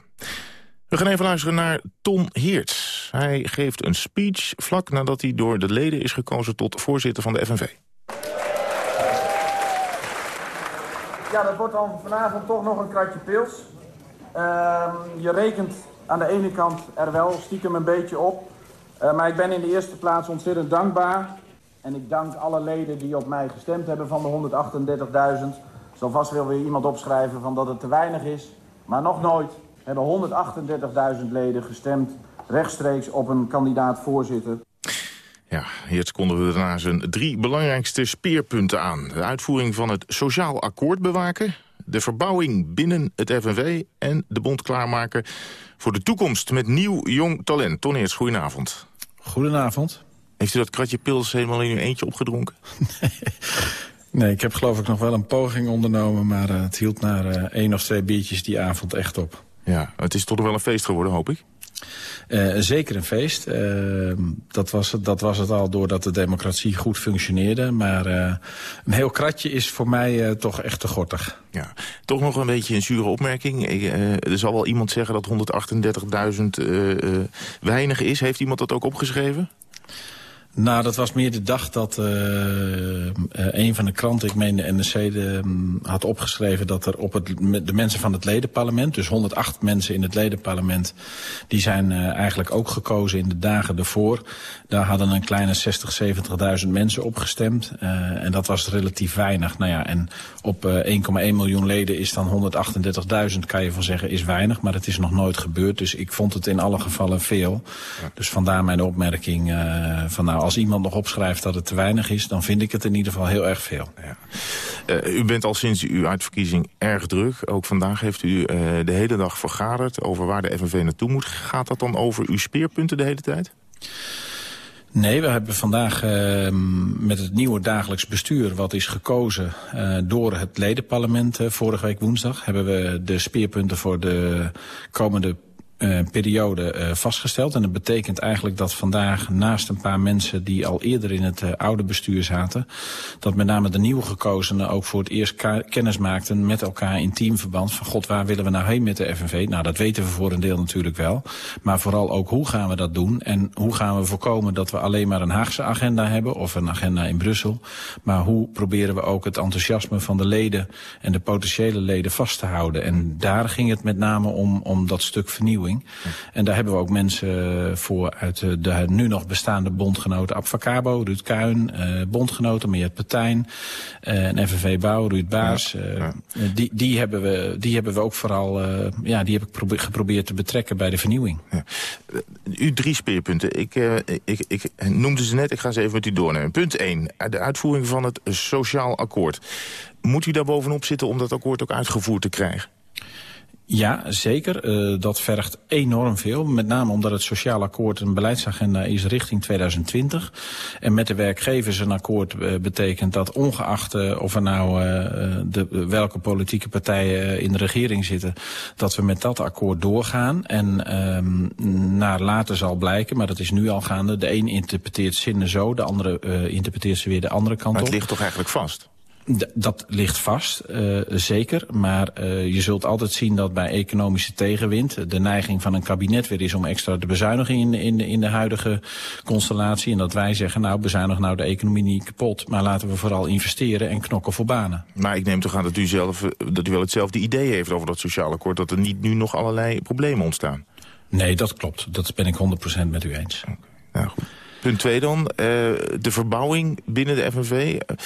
[SPEAKER 8] We gaan even luisteren naar Ton Heerts. Hij geeft een speech vlak nadat hij door de leden is gekozen tot voorzitter van de FNV.
[SPEAKER 25] Ja, dat wordt dan vanavond toch nog een kratje pils. Ehm, je rekent aan de ene kant er wel stiekem een beetje op. Uh, maar ik ben in de eerste plaats ontzettend dankbaar. En ik dank alle leden die op mij gestemd hebben van de 138.000. Zal vast wel weer iemand opschrijven van dat het te weinig is. Maar nog nooit hebben 138.000 leden gestemd rechtstreeks op een kandidaat voorzitter.
[SPEAKER 8] Ja, hier konden we daarna zijn drie belangrijkste speerpunten aan. De uitvoering van het sociaal akkoord bewaken... de verbouwing binnen het FNV en de bond klaarmaken... voor de toekomst met nieuw jong talent. Ton Heerts, goedenavond.
[SPEAKER 26] Goedenavond.
[SPEAKER 8] Heeft u dat kratje pils helemaal in uw eentje opgedronken?
[SPEAKER 26] Nee, ik heb geloof ik nog wel een poging ondernomen... maar uh, het hield naar uh, één of twee biertjes die avond echt op.
[SPEAKER 8] Ja, het is toch wel een feest geworden, hoop ik?
[SPEAKER 26] Uh, zeker een feest. Uh, dat, was het, dat was het al doordat de democratie goed functioneerde. Maar een heel kratje is voor mij toch echt te gortig.
[SPEAKER 8] Ja, toch nog een beetje een zure opmerking. Er zal wel iemand zeggen dat 138.000 weinig is. Heeft iemand dat ook opgeschreven?
[SPEAKER 26] Nou, dat was meer de dag dat uh, uh, een van de kranten, ik meen de NRC, de, um, had opgeschreven dat er op het, de mensen van het ledenparlement, dus 108 mensen in het ledenparlement, die zijn uh, eigenlijk ook gekozen in de dagen ervoor. Daar hadden een kleine 60, 70.000 mensen opgestemd en dat was relatief weinig. Nou ja, en op 1,1 miljoen leden is dan 138.000, kan je van zeggen, is weinig, maar het is nog nooit gebeurd. Dus ik vond het in alle gevallen veel. Dus vandaar mijn opmerking van nou, als iemand nog opschrijft dat het te weinig is... dan vind ik het in ieder geval heel erg veel.
[SPEAKER 8] Ja. Uh, u bent al sinds uw uitverkiezing erg druk. Ook vandaag heeft u uh, de hele dag vergaderd over waar de FNV naartoe moet. Gaat dat dan over uw speerpunten de hele tijd?
[SPEAKER 26] Nee, we hebben vandaag uh, met het nieuwe dagelijks bestuur... wat is gekozen uh, door het ledenparlement uh, vorige week woensdag... hebben we de speerpunten voor de komende uh, periode uh, vastgesteld. En dat betekent eigenlijk dat vandaag naast een paar mensen die al eerder in het uh, oude bestuur zaten, dat met name de nieuwe gekozenen ook voor het eerst kennis maakten met elkaar in teamverband van god, waar willen we nou heen met de FNV? Nou, dat weten we voor een deel natuurlijk wel. Maar vooral ook hoe gaan we dat doen en hoe gaan we voorkomen dat we alleen maar een Haagse agenda hebben of een agenda in Brussel. Maar hoe proberen we ook het enthousiasme van de leden en de potentiële leden vast te houden? En daar ging het met name om, om dat stuk vernieuwing. En daar hebben we ook mensen voor uit de nu nog bestaande bondgenoten Abfacabo, Ruud Kuin, uh, bondgenoten Meert Petijn, uh, en FNV Bouw, Ruud Baas. Ja, ja. Uh, die, die, hebben we, die hebben we ook vooral, ja, die heb ik geprobeerd te betrekken bij de vernieuwing.
[SPEAKER 8] U drie speerpunten. Ik, ik, ik noemde ze net, ik ga ze even met u doornemen. Punt 1, de uitvoering van het sociaal akkoord. Moet u daar bovenop zitten om dat akkoord ook uitgevoerd te krijgen?
[SPEAKER 26] Ja, zeker. Uh, dat vergt enorm veel. Met name omdat het sociaal akkoord een beleidsagenda is richting 2020. En met de werkgevers een akkoord uh, betekent dat ongeacht uh, of er nou de, welke politieke partijen in de regering zitten, dat we met dat akkoord doorgaan. En um, naar later zal blijken, maar dat is nu al gaande, de een interpreteert zinnen zo, de andere interpreteert ze weer de andere kant op.
[SPEAKER 8] Maar het ligt toch eigenlijk vast?
[SPEAKER 26] D dat ligt vast, uh, zeker. Maar uh, je zult altijd zien dat bij economische tegenwind... de neiging van een kabinet weer is om extra de bezuiniging in, in, in de huidige constellatie. En dat wij zeggen, nou, bezuinig nou de economie niet kapot... maar laten we vooral investeren en knokken voor banen.
[SPEAKER 8] Maar ik neem toch aan dat u, zelf, dat u wel hetzelfde idee heeft over dat sociaal akkoord... dat er niet nu nog allerlei problemen ontstaan.
[SPEAKER 26] Nee, dat klopt. Dat ben ik 100% met u eens.
[SPEAKER 8] Okay. Nou, goed. Punt 2 dan, uh, de verbouwing binnen de FNV. Uh,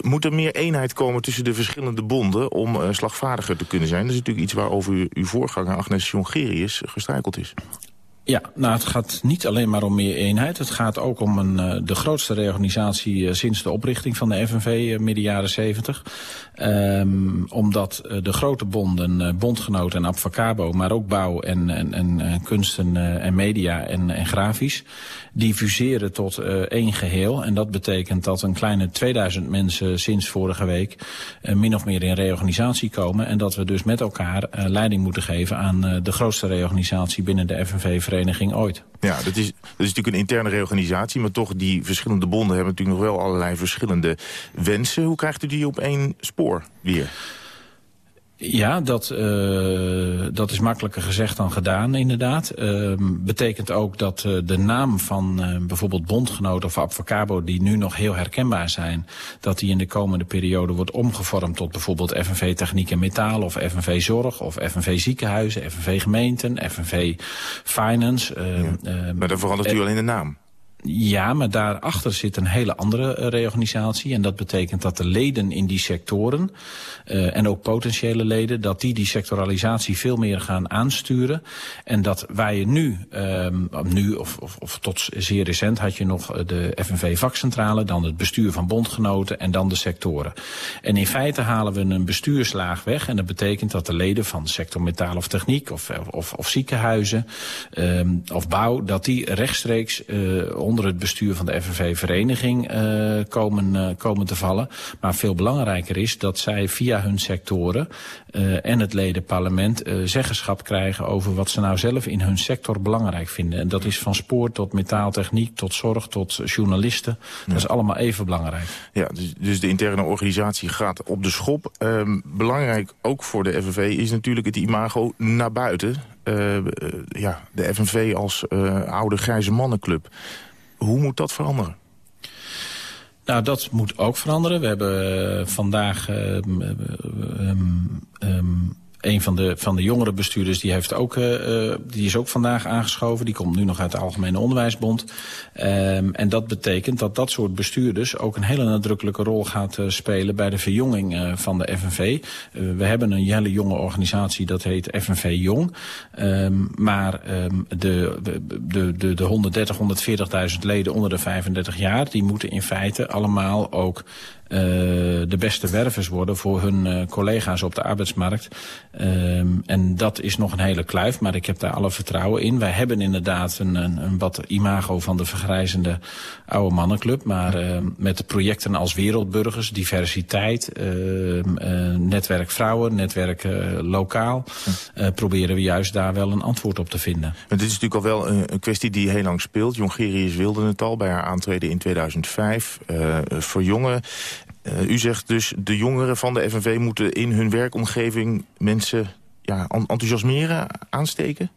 [SPEAKER 8] moet er meer eenheid komen tussen de verschillende bonden om uh, slagvaardiger te kunnen zijn? Dat is natuurlijk iets waarover uw, uw voorganger Agnes Jongerius gestruikeld is.
[SPEAKER 26] Ja, nou het gaat niet alleen maar om meer eenheid. Het gaat ook om een, uh, de grootste reorganisatie uh, sinds de oprichting van de FNV uh, midden jaren 70. Um, omdat de grote bonden, bondgenoten en Abfacabo, maar ook bouw en, en, en kunsten en media en, en grafisch, die fuseren tot één geheel. En dat betekent dat een kleine 2000 mensen sinds vorige week min of meer in reorganisatie komen. En dat we dus met elkaar leiding moeten geven aan de grootste reorganisatie binnen de FNV
[SPEAKER 8] Ja, dat is, dat is natuurlijk een interne reorganisatie... maar toch, die verschillende bonden hebben natuurlijk nog wel allerlei verschillende wensen. Hoe krijgt u die op één spoor weer?
[SPEAKER 26] Ja, dat, uh, dat is makkelijker gezegd dan gedaan, inderdaad. Uh, betekent ook dat uh, de naam van uh, bijvoorbeeld bondgenoten of Advocabo... die nu nog heel herkenbaar zijn... dat die in de komende periode wordt omgevormd tot bijvoorbeeld FNV Techniek en Metaal... of FNV Zorg, of FNV Ziekenhuizen, FNV Gemeenten, FNV Finance.
[SPEAKER 8] Ja. maar dan verandert u al in de naam?
[SPEAKER 26] Ja, maar daarachter zit een hele andere uh, reorganisatie. En dat betekent dat de leden in die sectoren, uh, en ook potentiële leden... dat die die sectoralisatie veel meer gaan aansturen. En dat waar je nu, um, nu of, of, of, tot zeer recent... had je nog de FNV-vakcentrale, dan het bestuur van bondgenoten... en dan de sectoren. En in feite halen we een bestuurslaag weg. En dat betekent dat de leden van de sector metaal of techniek... of, of, of ziekenhuizen um, of bouw, dat die rechtstreeks... Uh, onder het bestuur van de FNV-vereniging uh, komen, uh, komen te vallen. Maar veel belangrijker is dat zij via hun sectoren uh, en het ledenparlement zeggenschap krijgen over wat ze nou zelf in hun sector belangrijk vinden. En dat is van spoor tot metaaltechniek, tot zorg, tot journalisten. Dat is allemaal even belangrijk.
[SPEAKER 8] Ja, dus, dus de interne organisatie gaat op de schop. Um, belangrijk ook voor de FNV is natuurlijk het imago naar buiten. Uh, uh, ja, de FNV als uh, oude grijze mannenclub. Hoe moet dat veranderen?
[SPEAKER 26] Nou, dat moet ook veranderen. We hebben vandaag um, um, um, een van de, van de jongere bestuurders die, heeft ook, uh, die is ook vandaag aangeschoven. Die komt nu nog uit de Algemene Onderwijsbond. Um, en dat betekent dat dat soort bestuurders ook een hele nadrukkelijke rol gaat uh, spelen bij de verjonging van de FNV. We hebben een hele jonge organisatie, dat heet FNV Jong. Um, maar um, de, de, de, de 130, 140.000 leden onder de 35 jaar... die moeten in feite allemaal ook de beste wervers worden voor hun uh, collega's op de arbeidsmarkt. Um, en dat is nog een hele kluif, maar ik heb daar alle vertrouwen in. Wij hebben inderdaad een, een, een wat imago van de vergrijzende oude mannenclub. Maar uh, met projecten als wereldburgers, diversiteit, netwerk vrouwen, netwerk lokaal... proberen we juist daar wel een antwoord op te vinden.
[SPEAKER 8] Maar dit is natuurlijk al wel een, kwestie die heel lang speelt. Jongerius wilde het al bij haar aantreden in 2005. voor jongen uh, u zegt dus de jongeren van de FNV moeten in hun werkomgeving mensen ja, enthousiasmeren, aansteken?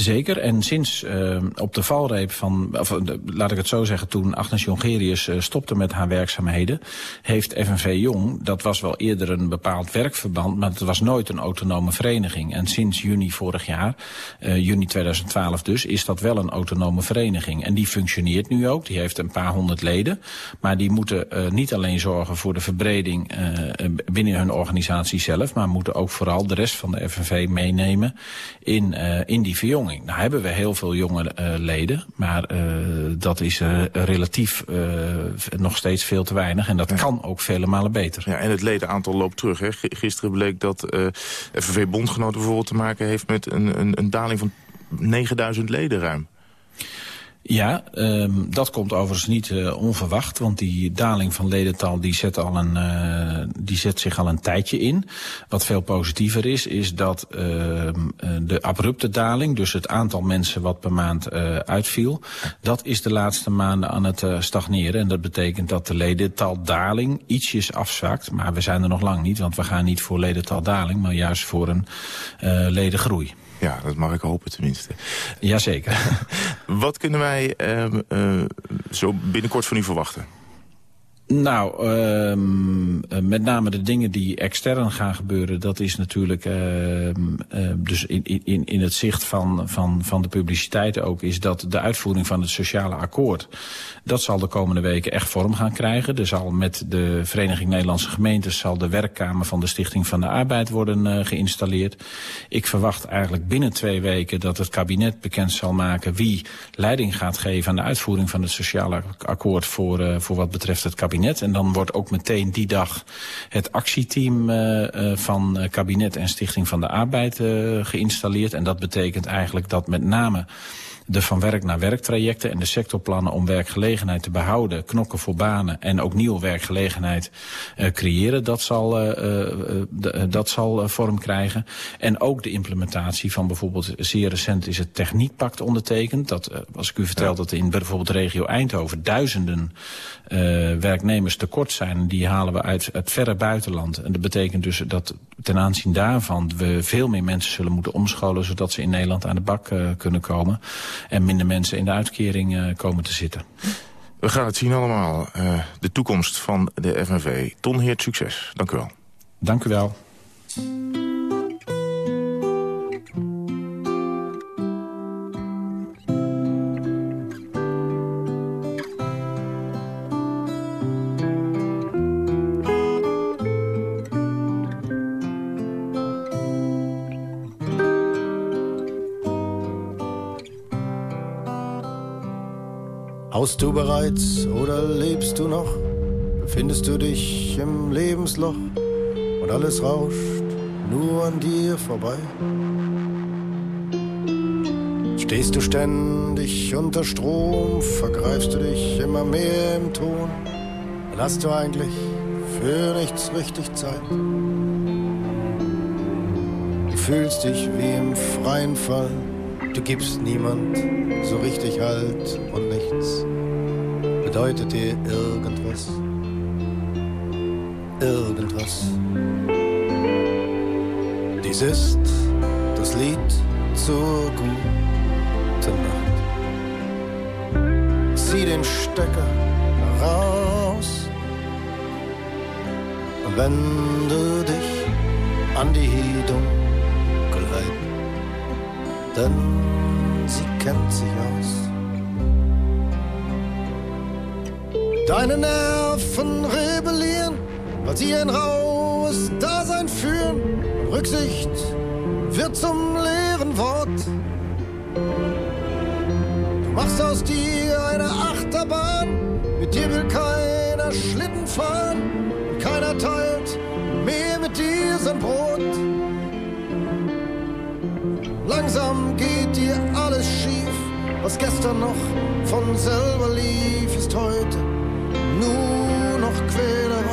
[SPEAKER 26] Zeker, en sinds uh, op de valreep van, of, de, laat ik het zo zeggen, toen Agnes Jongerius uh, stopte met haar werkzaamheden, heeft FNV Jong, dat was wel eerder een bepaald werkverband, maar het was nooit een autonome vereniging. En sinds juni vorig jaar, uh, juni 2012 dus, is dat wel een autonome vereniging. En die functioneert nu ook, die heeft een paar honderd leden, maar die moeten niet alleen zorgen voor de verbreding binnen hun organisatie zelf, maar moeten ook vooral de rest van de FNV meenemen in, in die verjonging. Nou hebben we heel veel jonge uh, leden, maar uh, dat is uh, relatief nog steeds veel te weinig. En dat ja. kan ook vele malen beter.
[SPEAKER 8] Ja, en het ledenaantal loopt terug. Hè? Gisteren bleek dat FNV Bondgenoten bijvoorbeeld te maken heeft met een, een, een daling van 9000 leden ruim.
[SPEAKER 26] Ja, um, dat komt overigens niet uh, onverwacht, want die daling van ledental die zet, al een, uh, die zet zich al een tijdje in. Wat veel positiever is, is dat uh, de abrupte daling, dus het aantal mensen wat per maand uitviel, dat is de laatste maanden aan het stagneren. En dat betekent dat de ledentaldaling ietsjes afzakt, maar we zijn er nog lang niet, want we gaan niet voor ledentaldaling, maar juist voor een ledengroei.
[SPEAKER 8] Ja, dat mag ik hopen tenminste.
[SPEAKER 26] Jazeker.
[SPEAKER 8] Wat kunnen wij uh, uh, zo binnenkort van u verwachten?
[SPEAKER 26] Nou, um, met name de dingen die extern gaan gebeuren... dat is natuurlijk uh, dus in, in, in het zicht van, van, van de publiciteit ook... is dat de uitvoering van het sociale akkoord... dat zal de komende weken echt vorm gaan krijgen. Er zal met de Vereniging Nederlandse Gemeentes... zal de werkkamer van de Stichting van de Arbeid worden uh, geïnstalleerd. Ik verwacht eigenlijk binnen twee weken dat het kabinet bekend zal maken... wie leiding gaat geven aan de uitvoering van het sociale akkoord... voor, uh, voor wat betreft het kabinet En dan wordt ook meteen die dag het actieteam uh, uh, van kabinet en Stichting van de Arbeid geïnstalleerd. En dat betekent eigenlijk dat met name de van werk naar werk trajecten en de sectorplannen om werkgelegenheid te behouden, knokken voor banen en ook nieuwe werkgelegenheid uh, creëren, dat zal, uh, dat zal vorm krijgen. En ook de implementatie van bijvoorbeeld, zeer recent is het techniekpact ondertekend. Dat, als ik u vertel dat in bijvoorbeeld regio Eindhoven duizenden werknemers tekort zijn, die halen we uit het verre buitenland. En dat betekent dus dat ten aanzien daarvan we veel meer mensen zullen moeten omscholen... zodat ze in Nederland aan de bak uh, kunnen komen. En minder mensen in de uitkering uh, komen te zitten.
[SPEAKER 8] We gaan het zien allemaal. Uh, de toekomst van de FNV. Ton Heert, succes. Dank u wel.
[SPEAKER 26] Dank u wel.
[SPEAKER 27] Haust du bereits oder lebst du noch? Befindest du dich im Lebensloch und alles rauscht nur an dir vorbei? Stehst du ständig unter Strom, vergreifst du dich immer mehr im Ton, dann hast du eigentlich für nichts richtig Zeit. Du fühlst dich wie im freien Fall, du gibst niemand so richtig Halt und nichts bedeutet dir irgendwas. Irgendwas. Dies ist das Lied zur guten Nacht. Zieh den Stecker raus und wende dich an die Dunkelheit, denn sie kennt sich aus. Deine Nerven rebellieren, weil sie ein raues Dasein führen. Rücksicht wird zum leeren Wort. Du machst aus dir eine Achterbahn, mit dir will keiner Schlitten fahren. Und keiner teilt mehr mit dir sein Brot. Langsam was gestern noch von selber lief, ist heute nur noch Quälerei,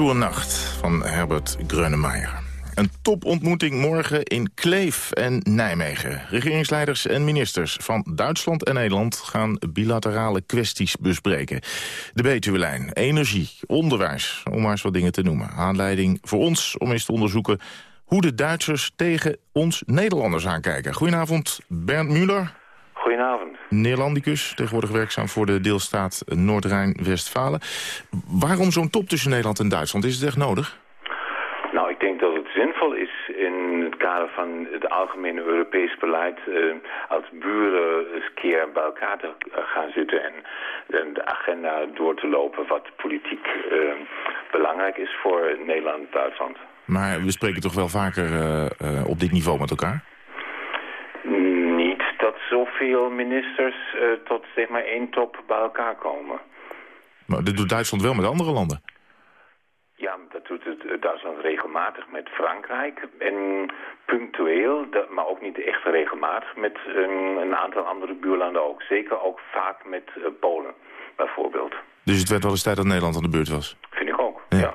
[SPEAKER 27] Nacht
[SPEAKER 8] van Herbert Grönemeyer. Een topontmoeting morgen in Kleef en Nijmegen. Regeringsleiders en ministers van Duitsland en Nederland... gaan bilaterale kwesties bespreken. De Betuwelijn, energie, onderwijs, om maar eens wat dingen te noemen. Aanleiding voor ons om eens te onderzoeken... hoe de Duitsers tegen ons Nederlanders aankijken. Goedenavond, Bernd Müller.
[SPEAKER 28] Goedenavond.
[SPEAKER 8] Neerlandicus, tegenwoordig werkzaam voor de deelstaat Noord-Rijn-Westfalen. Waarom zo'n top tussen Nederland en Duitsland? Is het echt nodig?
[SPEAKER 28] Nou, ik denk dat het zinvol is in het kader van het algemene Europees beleid... eh, als buren eens een keer bij elkaar te gaan zitten... en de agenda door te lopen wat politiek eh, belangrijk is voor Nederland en Duitsland.
[SPEAKER 8] Maar we spreken toch wel vaker eh, eh, op dit niveau met elkaar?
[SPEAKER 28] Niet dat zoveel ministers eh, tot zeg maar één top bij elkaar komen.
[SPEAKER 8] Maar dat doet Duitsland wel met andere landen.
[SPEAKER 28] Ja, dat doet het eh, Duitsland regelmatig met Frankrijk. En punctueel, maar ook niet echt regelmatig, met een aantal andere buurlanden ook. Zeker ook vaak met eh, Polen, bijvoorbeeld.
[SPEAKER 8] Dus het werd wel eens tijd dat Nederland aan de beurt was.
[SPEAKER 28] Vind ik ook,
[SPEAKER 8] ja.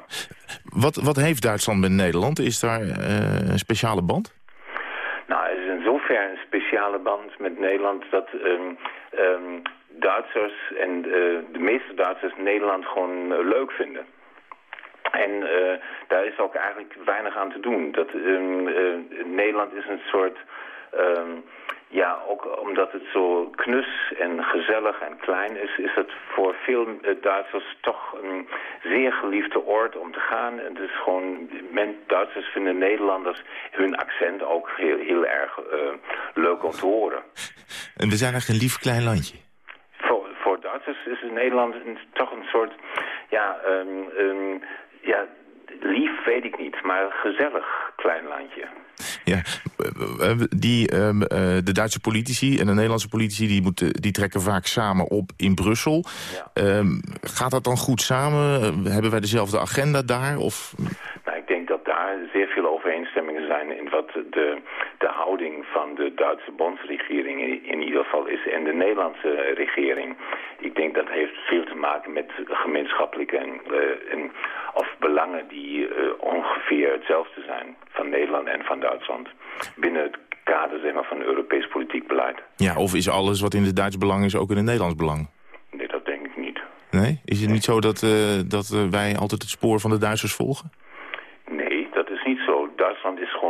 [SPEAKER 8] Wat, wat heeft Duitsland met Nederland? Is daar een speciale band?
[SPEAKER 28] Nou, er is in een speciale band met Nederland dat ehm, ehm, Duitsers en eh, de meeste Duitsers Nederland gewoon eh, leuk vinden. En eh, daar is ook eigenlijk weinig aan te doen. Dat, ehm, eh, Nederland is een soort... ja, ook omdat het zo knus en gezellig en klein is... is het voor veel eh, Duitsers toch een zeer geliefde oord om te gaan. Het is gewoon... Men, Duitsers vinden Nederlanders hun accent ook heel, heel erg eh, leuk om te horen.
[SPEAKER 8] En we zijn echt een lief klein landje.
[SPEAKER 28] Voor, voor Duitsers is Nederland toch een soort, ja, ehm, ehm, ja, lief weet ik niet, maar gezellig klein landje.
[SPEAKER 8] Ja, eh, eh, die, ehm, eh, de Duitse politici en de Nederlandse politici... die, moeten, die trekken vaak samen op in Brussel. Ehm, gaat dat dan goed samen? Hebben wij dezelfde agenda daar? Of...
[SPEAKER 28] Nou, ik denk dat daar zeer veel overeenstemmingen zijn in wat de, de houding van de Duitse bondsregering in, ieder geval is en de Nederlandse regering. Ik denk dat heeft veel te maken met gemeenschappelijke en, eh, en, of belangen die eh, ongeveer hetzelfde zijn van Nederland en van Duitsland binnen het kader zeg maar, van Europees politiek beleid.
[SPEAKER 8] Ja, of is alles wat in het Duits belang is ook in het Nederlands belang?
[SPEAKER 28] Nee, dat denk ik niet.
[SPEAKER 8] Nee? Is het niet zo dat, eh, dat wij altijd het spoor van de Duitsers volgen?
[SPEAKER 28] Nee, dat is niet zo. Duitsland is gewoon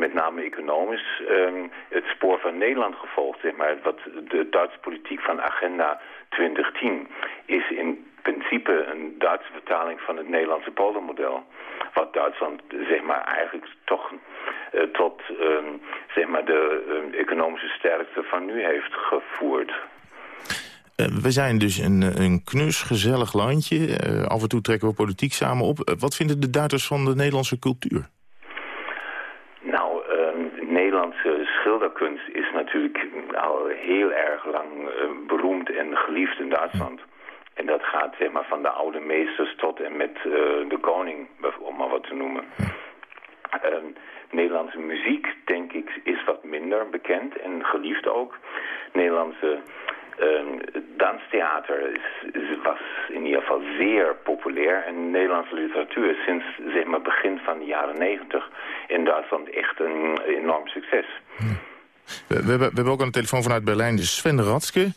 [SPEAKER 28] met name economisch ehm, het spoor van Nederland gevolgd. Zeg maar. Wat de Duitse politiek van Agenda 2010 is in principe een Duitse vertaling van het Nederlandse poldermodel. Wat Duitsland zeg maar, eigenlijk toch eh, tot ehm, zeg maar de ehm, economische sterkte van nu heeft gevoerd.
[SPEAKER 8] Eh, we zijn dus een, een knus, gezellig landje. Eh, af en toe trekken we politiek samen op. Wat vinden de Duitsers van de Nederlandse cultuur?
[SPEAKER 28] Nou, ehm, Nederlandse schilderkunst is natuurlijk al heel erg lang eh, beroemd en geliefd in Duitsland. En dat gaat zeg maar van de oude meesters tot en met eh, de koning, om maar wat te noemen. Ehm, Nederlandse muziek, denk ik, is wat minder bekend en geliefd ook. Nederlandse ehm, danstheater is, is- was in ieder geval zeer populair. En Nederlandse literatuur is sinds zeg maar, begin van de jaren negentig in Duitsland echt een enorm succes.
[SPEAKER 8] We, we hebben, we hebben ook aan de telefoon vanuit Berlijn Sven Radske.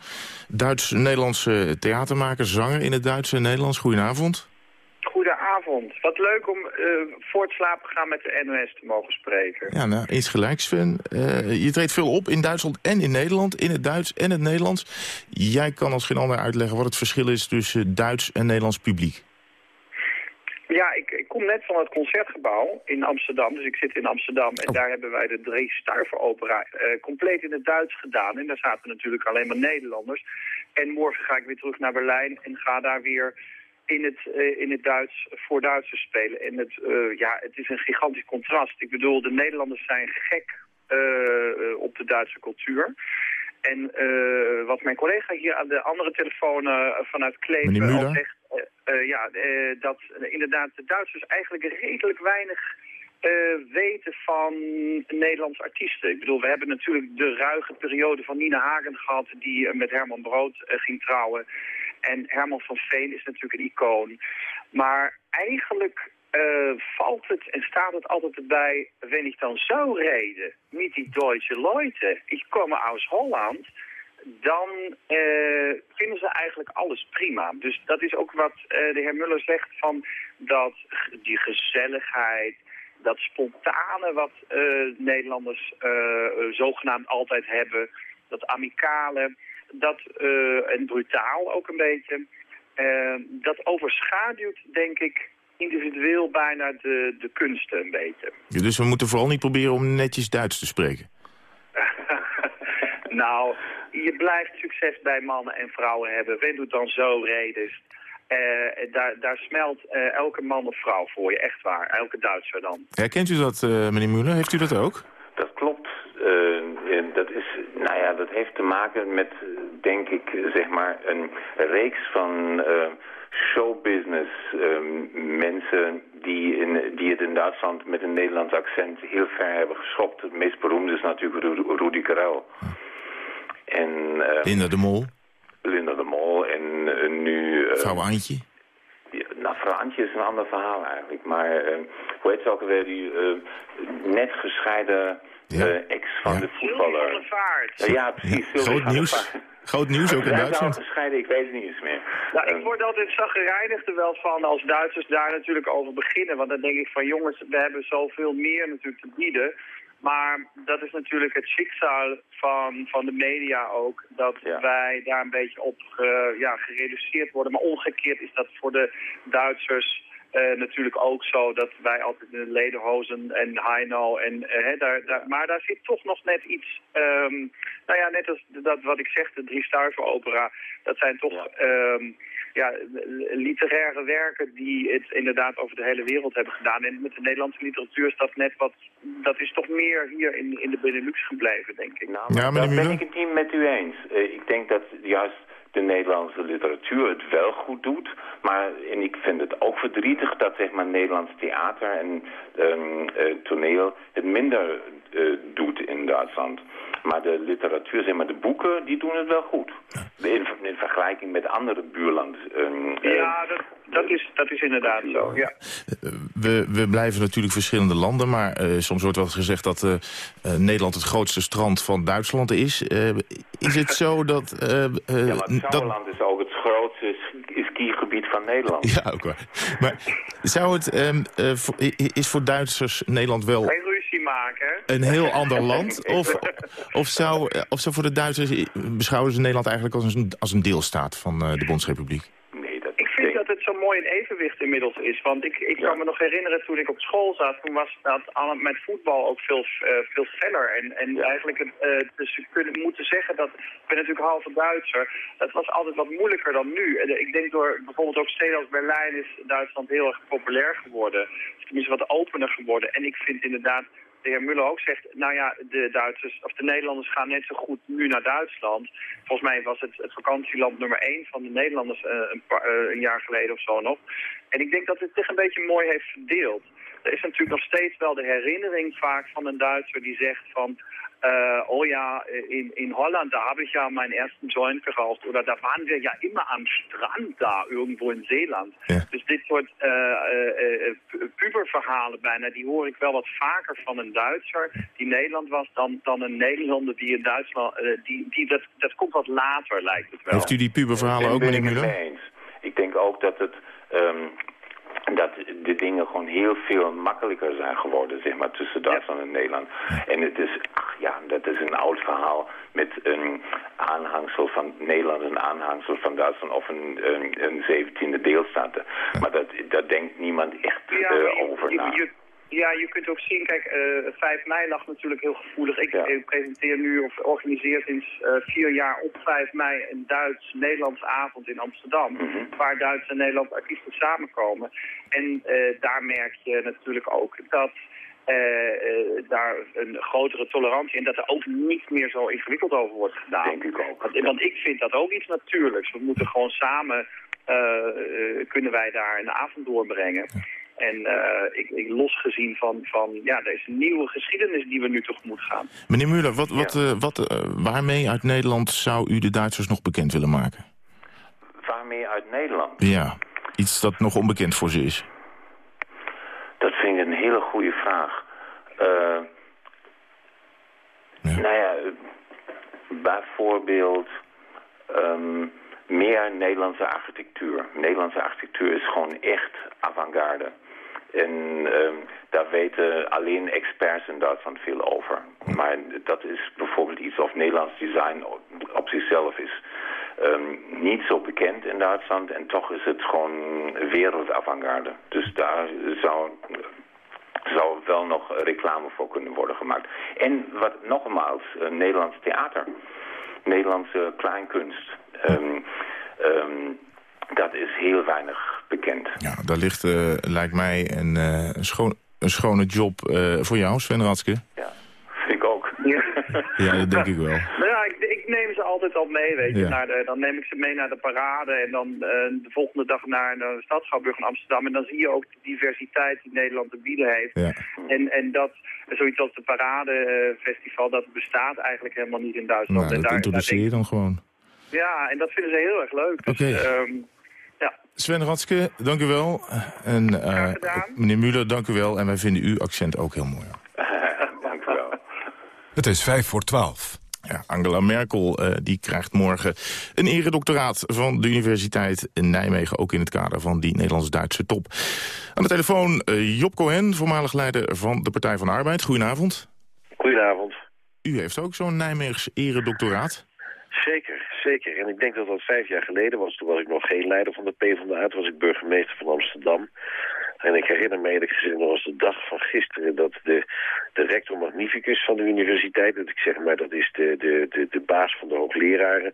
[SPEAKER 8] Duits-Nederlandse theatermaker, zanger in het Duits en Nederlands. Goedenavond.
[SPEAKER 29] Goedenavond. Wat leuk om eh, voor het slapen gaan met de NOS te mogen spreken.
[SPEAKER 8] Ja, nou, eens gelijk Sven. Eh, je treedt veel op in Duitsland en in Nederland, in het Duits en het Nederlands. Jij kan als geen ander uitleggen wat het verschil is tussen Duits en Nederlands publiek.
[SPEAKER 29] Ja, ik, ik kom net van het Concertgebouw in Amsterdam. Dus ik zit in Amsterdam en daar hebben wij de Drie Starver-opera eh, compleet in het Duits gedaan. En daar zaten natuurlijk alleen maar Nederlanders. En morgen ga ik weer terug naar Berlijn en ga daar weer in het, eh, in het Duits voor Duitsers spelen. En het, eh, ja, het is een gigantisch contrast. Ik bedoel, de Nederlanders zijn gek eh, op de Duitse cultuur. En wat mijn collega hier aan de andere telefoon vanuit Kleef al zegt... ja, dat inderdaad de Duitsers eigenlijk redelijk weinig weten van Nederlandse artiesten. Ik bedoel, we hebben natuurlijk de ruige periode van Nina Hagen gehad... die met Herman Brood ging trouwen. En Herman van Veen is natuurlijk een icoon. Maar eigenlijk eh, valt het en staat het altijd erbij... wenn ich dan zo reden met die Duitse Leute, ik kom uit Holland dan eh, vinden ze eigenlijk alles prima. Dus dat is ook wat eh, de heer Muller zegt van dat die gezelligheid, dat spontane wat Nederlanders zogenaamd altijd hebben, dat amicale, dat, eh, en brutaal ook een beetje, eh, dat overschaduwt denk ik individueel bijna de, de kunsten een beetje.
[SPEAKER 8] Ja, dus we moeten vooral niet proberen om netjes Duits te spreken.
[SPEAKER 29] nou, je blijft succes bij mannen en vrouwen hebben. Wenn du dan zo redest. Eh, daar, daar smelt elke man of vrouw voor je, echt waar. Elke Duitser dan.
[SPEAKER 8] Herkent u dat, meneer Muller? Heeft u dat ook?
[SPEAKER 28] Dat klopt. Eh, dat, is, nou ja, dat heeft te maken met, denk ik, zeg maar, een reeks van eh, showbusiness eh, mensen die, in, die het in Duitsland met een Nederlands accent heel ver hebben geschopt. Het meest beroemde is natuurlijk Ru- Rudy Karel. En, eh,
[SPEAKER 8] Linda de Mol,
[SPEAKER 28] Linda de Mol en nu...
[SPEAKER 8] vrouw Antje.
[SPEAKER 28] Nou, vrouw Antje is een ander verhaal eigenlijk. Maar eh, hoe heet ze ook alweer? Die eh, net gescheiden eh, ex van de voetballer. Ja, precies.
[SPEAKER 8] Groot nieuws. Groot nieuws ook in Duitsland.
[SPEAKER 28] gescheiden? Ik weet het niet eens meer.
[SPEAKER 29] Nou,
[SPEAKER 28] Ehm,
[SPEAKER 29] ik word altijd zaggerijnigd er wel van als Duitsers daar natuurlijk over beginnen. Want dan denk ik van jongens, we hebben zoveel meer natuurlijk te bieden. Maar dat is natuurlijk het schiksal van, van de media ook. Dat wij daar een beetje op ge- ja, gereduceerd worden. Maar omgekeerd is dat voor de Duitsers eh, natuurlijk ook zo. Dat wij altijd in de lederhozen en Heino. En, eh, hè, daar, daar, maar daar zit toch nog net iets... ehm, nou ja, net als dat wat ik zeg, de Drie Stuiver opera. Dat zijn toch... ehm, ja, literaire werken die het inderdaad over de hele wereld hebben gedaan. En met de Nederlandse literatuur is dat net wat... Dat is toch meer hier in, in de Benelux gebleven, denk ik.
[SPEAKER 28] Nou, maar dan ben ik het niet met u eens. Eh, ik denk dat juist de Nederlandse literatuur het wel goed doet. Maar en ik vind het ook verdrietig dat zeg maar, Nederlands theater en eh, toneel het minder eh, doet in Duitsland. Maar de literatuur, zeg maar de boeken, die doen het wel goed. In, in vergelijking met andere buurlanden. ehm, eh,
[SPEAKER 29] Ja, dat, dat, is, dat is inderdaad zo, ja.
[SPEAKER 8] We, we blijven natuurlijk verschillende landen, maar eh, soms wordt wel gezegd dat eh, eh, Nederland het grootste strand van Duitsland is. Is het zo dat...
[SPEAKER 28] ja, maar het
[SPEAKER 8] dat
[SPEAKER 28] Sauerland is ook het grootste ski- skigebied van Nederland.
[SPEAKER 8] ja, ook waar. Maar zou het, ehm, eh, voor- is voor Duitsers Nederland wel
[SPEAKER 29] Geen ruzie maken, hè?
[SPEAKER 8] een heel ander land? Of, of, zou, of zou voor de Duitsers, beschouwen ze Nederland eigenlijk als een, als een deelstaat van de Bondsrepubliek?
[SPEAKER 29] Ik vind dat het zo mooi in evenwicht inmiddels is. Want ik, ik kan me nog herinneren toen ik op school zat, toen was dat met voetbal ook veel, eh, veel feller. En, en eigenlijk, eh, dus kunnen moeten zeggen dat, ik ben natuurlijk halve Duitser, dat was altijd wat moeilijker dan nu. En, eh, ik denk door bijvoorbeeld ook steden als Berlijn is Duitsland heel erg populair geworden. Of tenminste wat opener geworden. En ik vind inderdaad de heer Muller ook zegt, nou ja, de Duitsers of de Nederlanders gaan net zo goed nu naar Duitsland. Volgens mij was het het vakantieland nummer één van de Nederlanders eh, een, paar- eh, een jaar geleden of zo nog. En ik denk dat het zich een beetje mooi heeft verdeeld. Er is natuurlijk nog steeds wel de herinnering vaak van een Duitser die zegt van... äh, oh ja, in, in Holland, da habe ich ja meinen ersten Joint geraucht. Oder da waren wir ja immer am Strand da, irgendwo in Zeeland. Dus dit soort äh, äh, äh, pu- puberverhalen bijna, die hoor ik wel wat vaker van een Duitser die Nederland was dan, dan een Nederlander die in Duitsland... die, die, dat, dat komt wat later, lijkt het wel.
[SPEAKER 8] Heeft u die puberverhalen ook, meneer
[SPEAKER 28] ik het
[SPEAKER 8] Muller?
[SPEAKER 28] mee eens. Ik denk ook dat het... ehm, dat de dingen gewoon heel veel makkelijker zijn geworden, zeg maar, tussen Duitsland en Nederland. En het is, ach ja, dat is een oud verhaal met een aanhangsel van Nederland, een aanhangsel van Duitsland of een, een, een 17e deelstaten. Maar dat, daar denkt niemand echt
[SPEAKER 29] Ja,
[SPEAKER 28] eh, over
[SPEAKER 29] je-
[SPEAKER 28] na.
[SPEAKER 29] je- ja, je kunt ook zien, kijk, eh 5 mei lag natuurlijk heel gevoelig. Ik eh, presenteer nu of organiseer sinds eh, vier jaar op 5 mei een Duits-Nederlands avond in Amsterdam. Waar Duitse en Nederlandse artiesten samenkomen. En eh, daar merk je natuurlijk ook dat eh, eh, daar een grotere tolerantie en dat er ook niet meer zo ingewikkeld over wordt gedaan. Denk ik ook. Want, want ik vind dat ook iets natuurlijks. We moeten gewoon samen, eh, eh, kunnen wij daar een avond doorbrengen. En eh, ik, ik losgezien van, van, ja, er is een nieuwe geschiedenis die we nu tegemoet gaan.
[SPEAKER 8] Meneer Muller, wat, wat, eh, wat, eh, waarmee uit Nederland zou u de Duitsers nog bekend willen maken?
[SPEAKER 28] Waarmee uit Nederland?
[SPEAKER 8] Ja, iets dat nog onbekend voor ze is.
[SPEAKER 28] Dat vind ik een hele goede vraag. Eh, Nou ja, bijvoorbeeld ehm, meer Nederlandse architectuur. Nederlandse architectuur is gewoon echt avant-garde. En ehm, daar weten alleen experts in Duitsland veel over. Maar dat is bijvoorbeeld iets of Nederlands design op, zichzelf is ehm, niet zo bekend in Duitsland. En toch is het gewoon wereld-avant-garde. Dus daar zou zou wel nog reclame voor kunnen worden gemaakt. En wat nogmaals, eh, Nederlands theater. Nederlandse kleinkunst. Ehm, ehm, dat is heel weinig bekend.
[SPEAKER 8] Ja, daar ligt, eh, lijkt mij, een, eh, een, schoon, een schone job eh, voor jou, Sven Ratske.
[SPEAKER 28] Vind ik ook.
[SPEAKER 8] Ja, dat denk ik wel.
[SPEAKER 29] Nou ja, ik, neem ze altijd al mee, weet je.
[SPEAKER 8] Ja.
[SPEAKER 29] Naar de, dan neem ik ze mee naar de parade en dan eh, de volgende dag naar de Stadschouwburg in Amsterdam. En dan zie je ook de diversiteit die Nederland te bieden heeft.
[SPEAKER 8] Ja.
[SPEAKER 29] En, en dat, zoiets als de Paradefestival, dat bestaat eigenlijk helemaal niet in Duitsland.
[SPEAKER 8] Nou,
[SPEAKER 29] en
[SPEAKER 8] dat introduceer je dan gewoon.
[SPEAKER 29] ja, en dat vinden ze heel erg leuk. Dus,
[SPEAKER 8] Oké.
[SPEAKER 29] ehm, ja.
[SPEAKER 8] Sven Ratske, dank u wel. En eh, meneer Muller, dank u wel. En wij vinden uw accent ook heel mooi.
[SPEAKER 28] Dank u wel.
[SPEAKER 7] Het is vijf voor twaalf.
[SPEAKER 8] Ja, Angela Merkel eh, die krijgt morgen een eredoctoraat van de Universiteit in Nijmegen. Ook in het kader van die Nederlands-Duitse top. Aan de telefoon eh, Job Cohen, voormalig leider van de Partij van de Arbeid. Goedenavond.
[SPEAKER 30] Goedenavond.
[SPEAKER 8] U heeft ook zo'n Nijmeegs eredoctoraat.
[SPEAKER 30] Zeker, zeker. En ik denk dat dat vijf jaar geleden was. Toen was ik nog geen leider van de PvdA. Toen was ik burgemeester van Amsterdam. En ik herinner me eerlijk gezegd nog als de dag van gisteren... dat de, de rector magnificus van de universiteit... dat ik zeg maar, dat is de, de, de, de baas van de hoogleraren...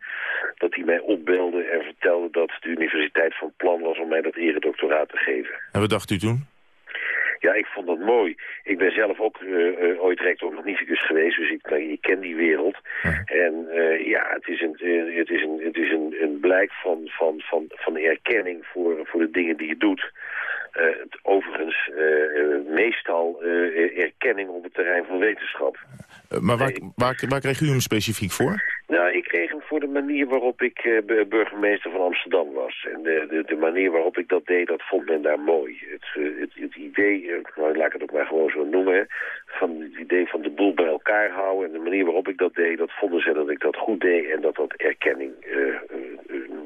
[SPEAKER 30] dat hij mij opbelde en vertelde dat de universiteit van plan was... om mij dat eredoctoraat te geven.
[SPEAKER 8] En wat dacht u toen?
[SPEAKER 30] Ja, ik vond dat mooi. Ik ben zelf ook uh, uh, ooit rector magnificus geweest, dus ik, nou, ik ken die wereld. En uh, ja, het is, een, het is, een, het is een, een blijk van, van, van, van erkenning voor, voor de dingen die je doet. Overigens meestal erkenning op het terrein van wetenschap.
[SPEAKER 8] maar waar, waar, waar kreeg u hem specifiek voor?
[SPEAKER 30] Nou, ik kreeg hem voor de manier waarop ik uh, burgemeester van Amsterdam was. En de, de, de, manier waarop ik dat deed, dat vond men daar mooi. Het, uh, het, het idee, uh, nou, laat ik het ook maar gewoon zo noemen, hè, van het idee van de boel bij elkaar houden. En de manier waarop ik dat deed, dat vonden ze dat ik dat goed deed en dat dat erkenning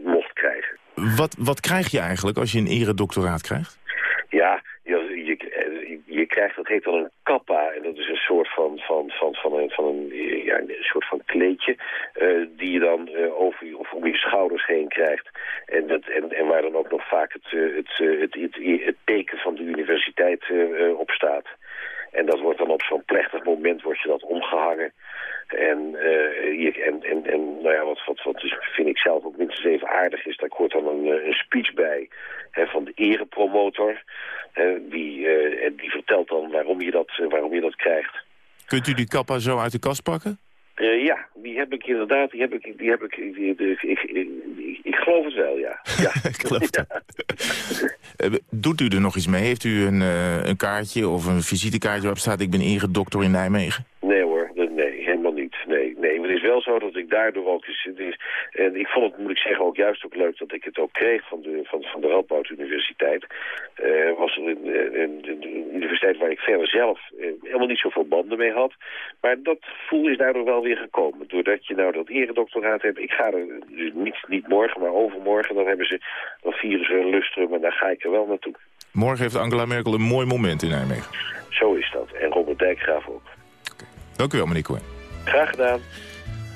[SPEAKER 30] mocht krijgen.
[SPEAKER 8] Wat, wat krijg je eigenlijk als je een eredoctoraat krijgt?
[SPEAKER 30] Ja, je, je, je krijgt, dat heet dan een kappa. En dat is een soort van, van, van, van, een, van een, ja, een soort van kleedje uh, die je dan uh, over je, of om je schouders heen krijgt. En, dat, en, en waar dan ook nog vaak het, uh, het, het, het, het, teken van de universiteit op staat. En dat wordt dan op zo'n plechtig moment wordt je dat omgehangen. En, je, en, en, en nou ja, wat, wat, wat dus vind ik zelf ook minstens even aardig is, daar hoort dan een, een speech bij hè, van de erepromotor. die, die vertelt dan waarom je dat, waarom je dat krijgt.
[SPEAKER 8] Kunt u die kappa zo uit de kast pakken?
[SPEAKER 30] Uh, ja, die heb ik inderdaad, die heb ik, die heb ik, die, die, ik, ik, ik, ik, geloof het wel, ja. ja.
[SPEAKER 8] ik geloof het. Ja. Doet u er nog iets mee? Heeft u een, uh, een kaartje of een visitekaartje waarop staat ik ben eredokter in Nijmegen?
[SPEAKER 30] Nee hoor, nee, helemaal niet. Nee, nee, maar het is wel zo dat ik daardoor ook, is, en ik vond het, moet ik zeggen, ook juist ook leuk dat ik het ook kreeg van de, van, van de Radboud Universiteit. Uh, was een, een, een, een, universiteit waar ik verder zelf uh, helemaal niet zoveel banden mee had. Maar dat gevoel is daardoor wel weer gekomen. Doordat je nou dat eredoctoraat hebt. Ik ga er dus niet, niet morgen, maar overmorgen. Dan, hebben ze, dan vieren ze een lustrum en daar ga ik er wel naartoe.
[SPEAKER 8] Morgen heeft Angela Merkel een mooi moment in Nijmegen.
[SPEAKER 30] Zo is dat. En Robert Dijkgraaf ook.
[SPEAKER 8] Okay. Dank u wel, meneer Cohen.
[SPEAKER 30] Graag gedaan.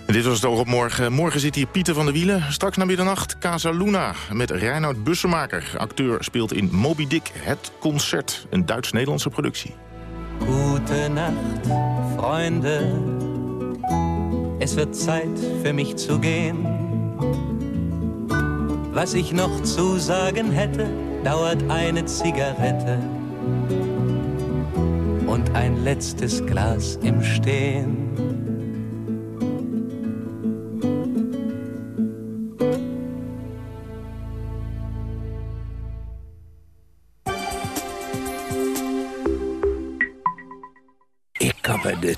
[SPEAKER 8] Dit was het oog op morgen. Morgen zit hier Pieter van der Wielen. Straks na middernacht Casa Luna met Reinoud Bussemaker. Acteur speelt in Moby Dick Het Concert. Een Duits-Nederlandse productie.
[SPEAKER 20] Gute Nacht, Freunde. Es wird Zeit für mich zu gehen. Was ich noch zu sagen hätte, dauert eine Zigarette und ein letztes Glas im Stehen.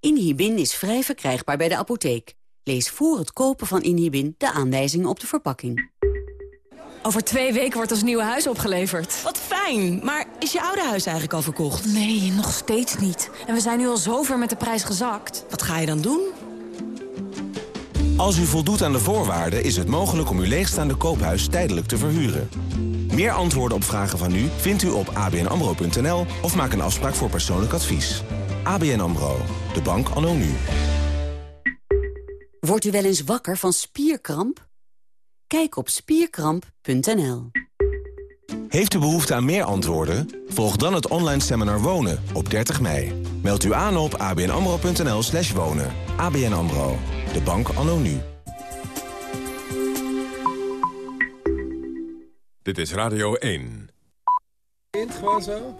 [SPEAKER 31] Inhibin is vrij verkrijgbaar bij de apotheek. Lees voor het kopen van Inhibin de aanwijzingen op de verpakking.
[SPEAKER 32] Over twee weken wordt ons nieuwe huis opgeleverd.
[SPEAKER 33] Wat fijn, maar is je oude huis eigenlijk al verkocht?
[SPEAKER 32] Nee, nog steeds niet. En we zijn nu al zover met de prijs gezakt.
[SPEAKER 33] Wat ga je dan doen?
[SPEAKER 34] Als u voldoet aan de voorwaarden is het mogelijk om uw leegstaande koophuis tijdelijk te verhuren. Meer antwoorden op vragen van u vindt u op abnamro.nl of maak een afspraak voor persoonlijk advies. ABN AMRO, de bank anno nu.
[SPEAKER 31] Wordt u wel eens wakker van spierkramp? Kijk op spierkramp.nl.
[SPEAKER 34] Heeft u behoefte aan meer antwoorden? Volg dan het online seminar Wonen op 30 mei. Meld u aan op abnamro.nl slash wonen. ABN AMRO, de bank anno nu.
[SPEAKER 7] Dit is Radio 1.
[SPEAKER 35] Gewoon zo?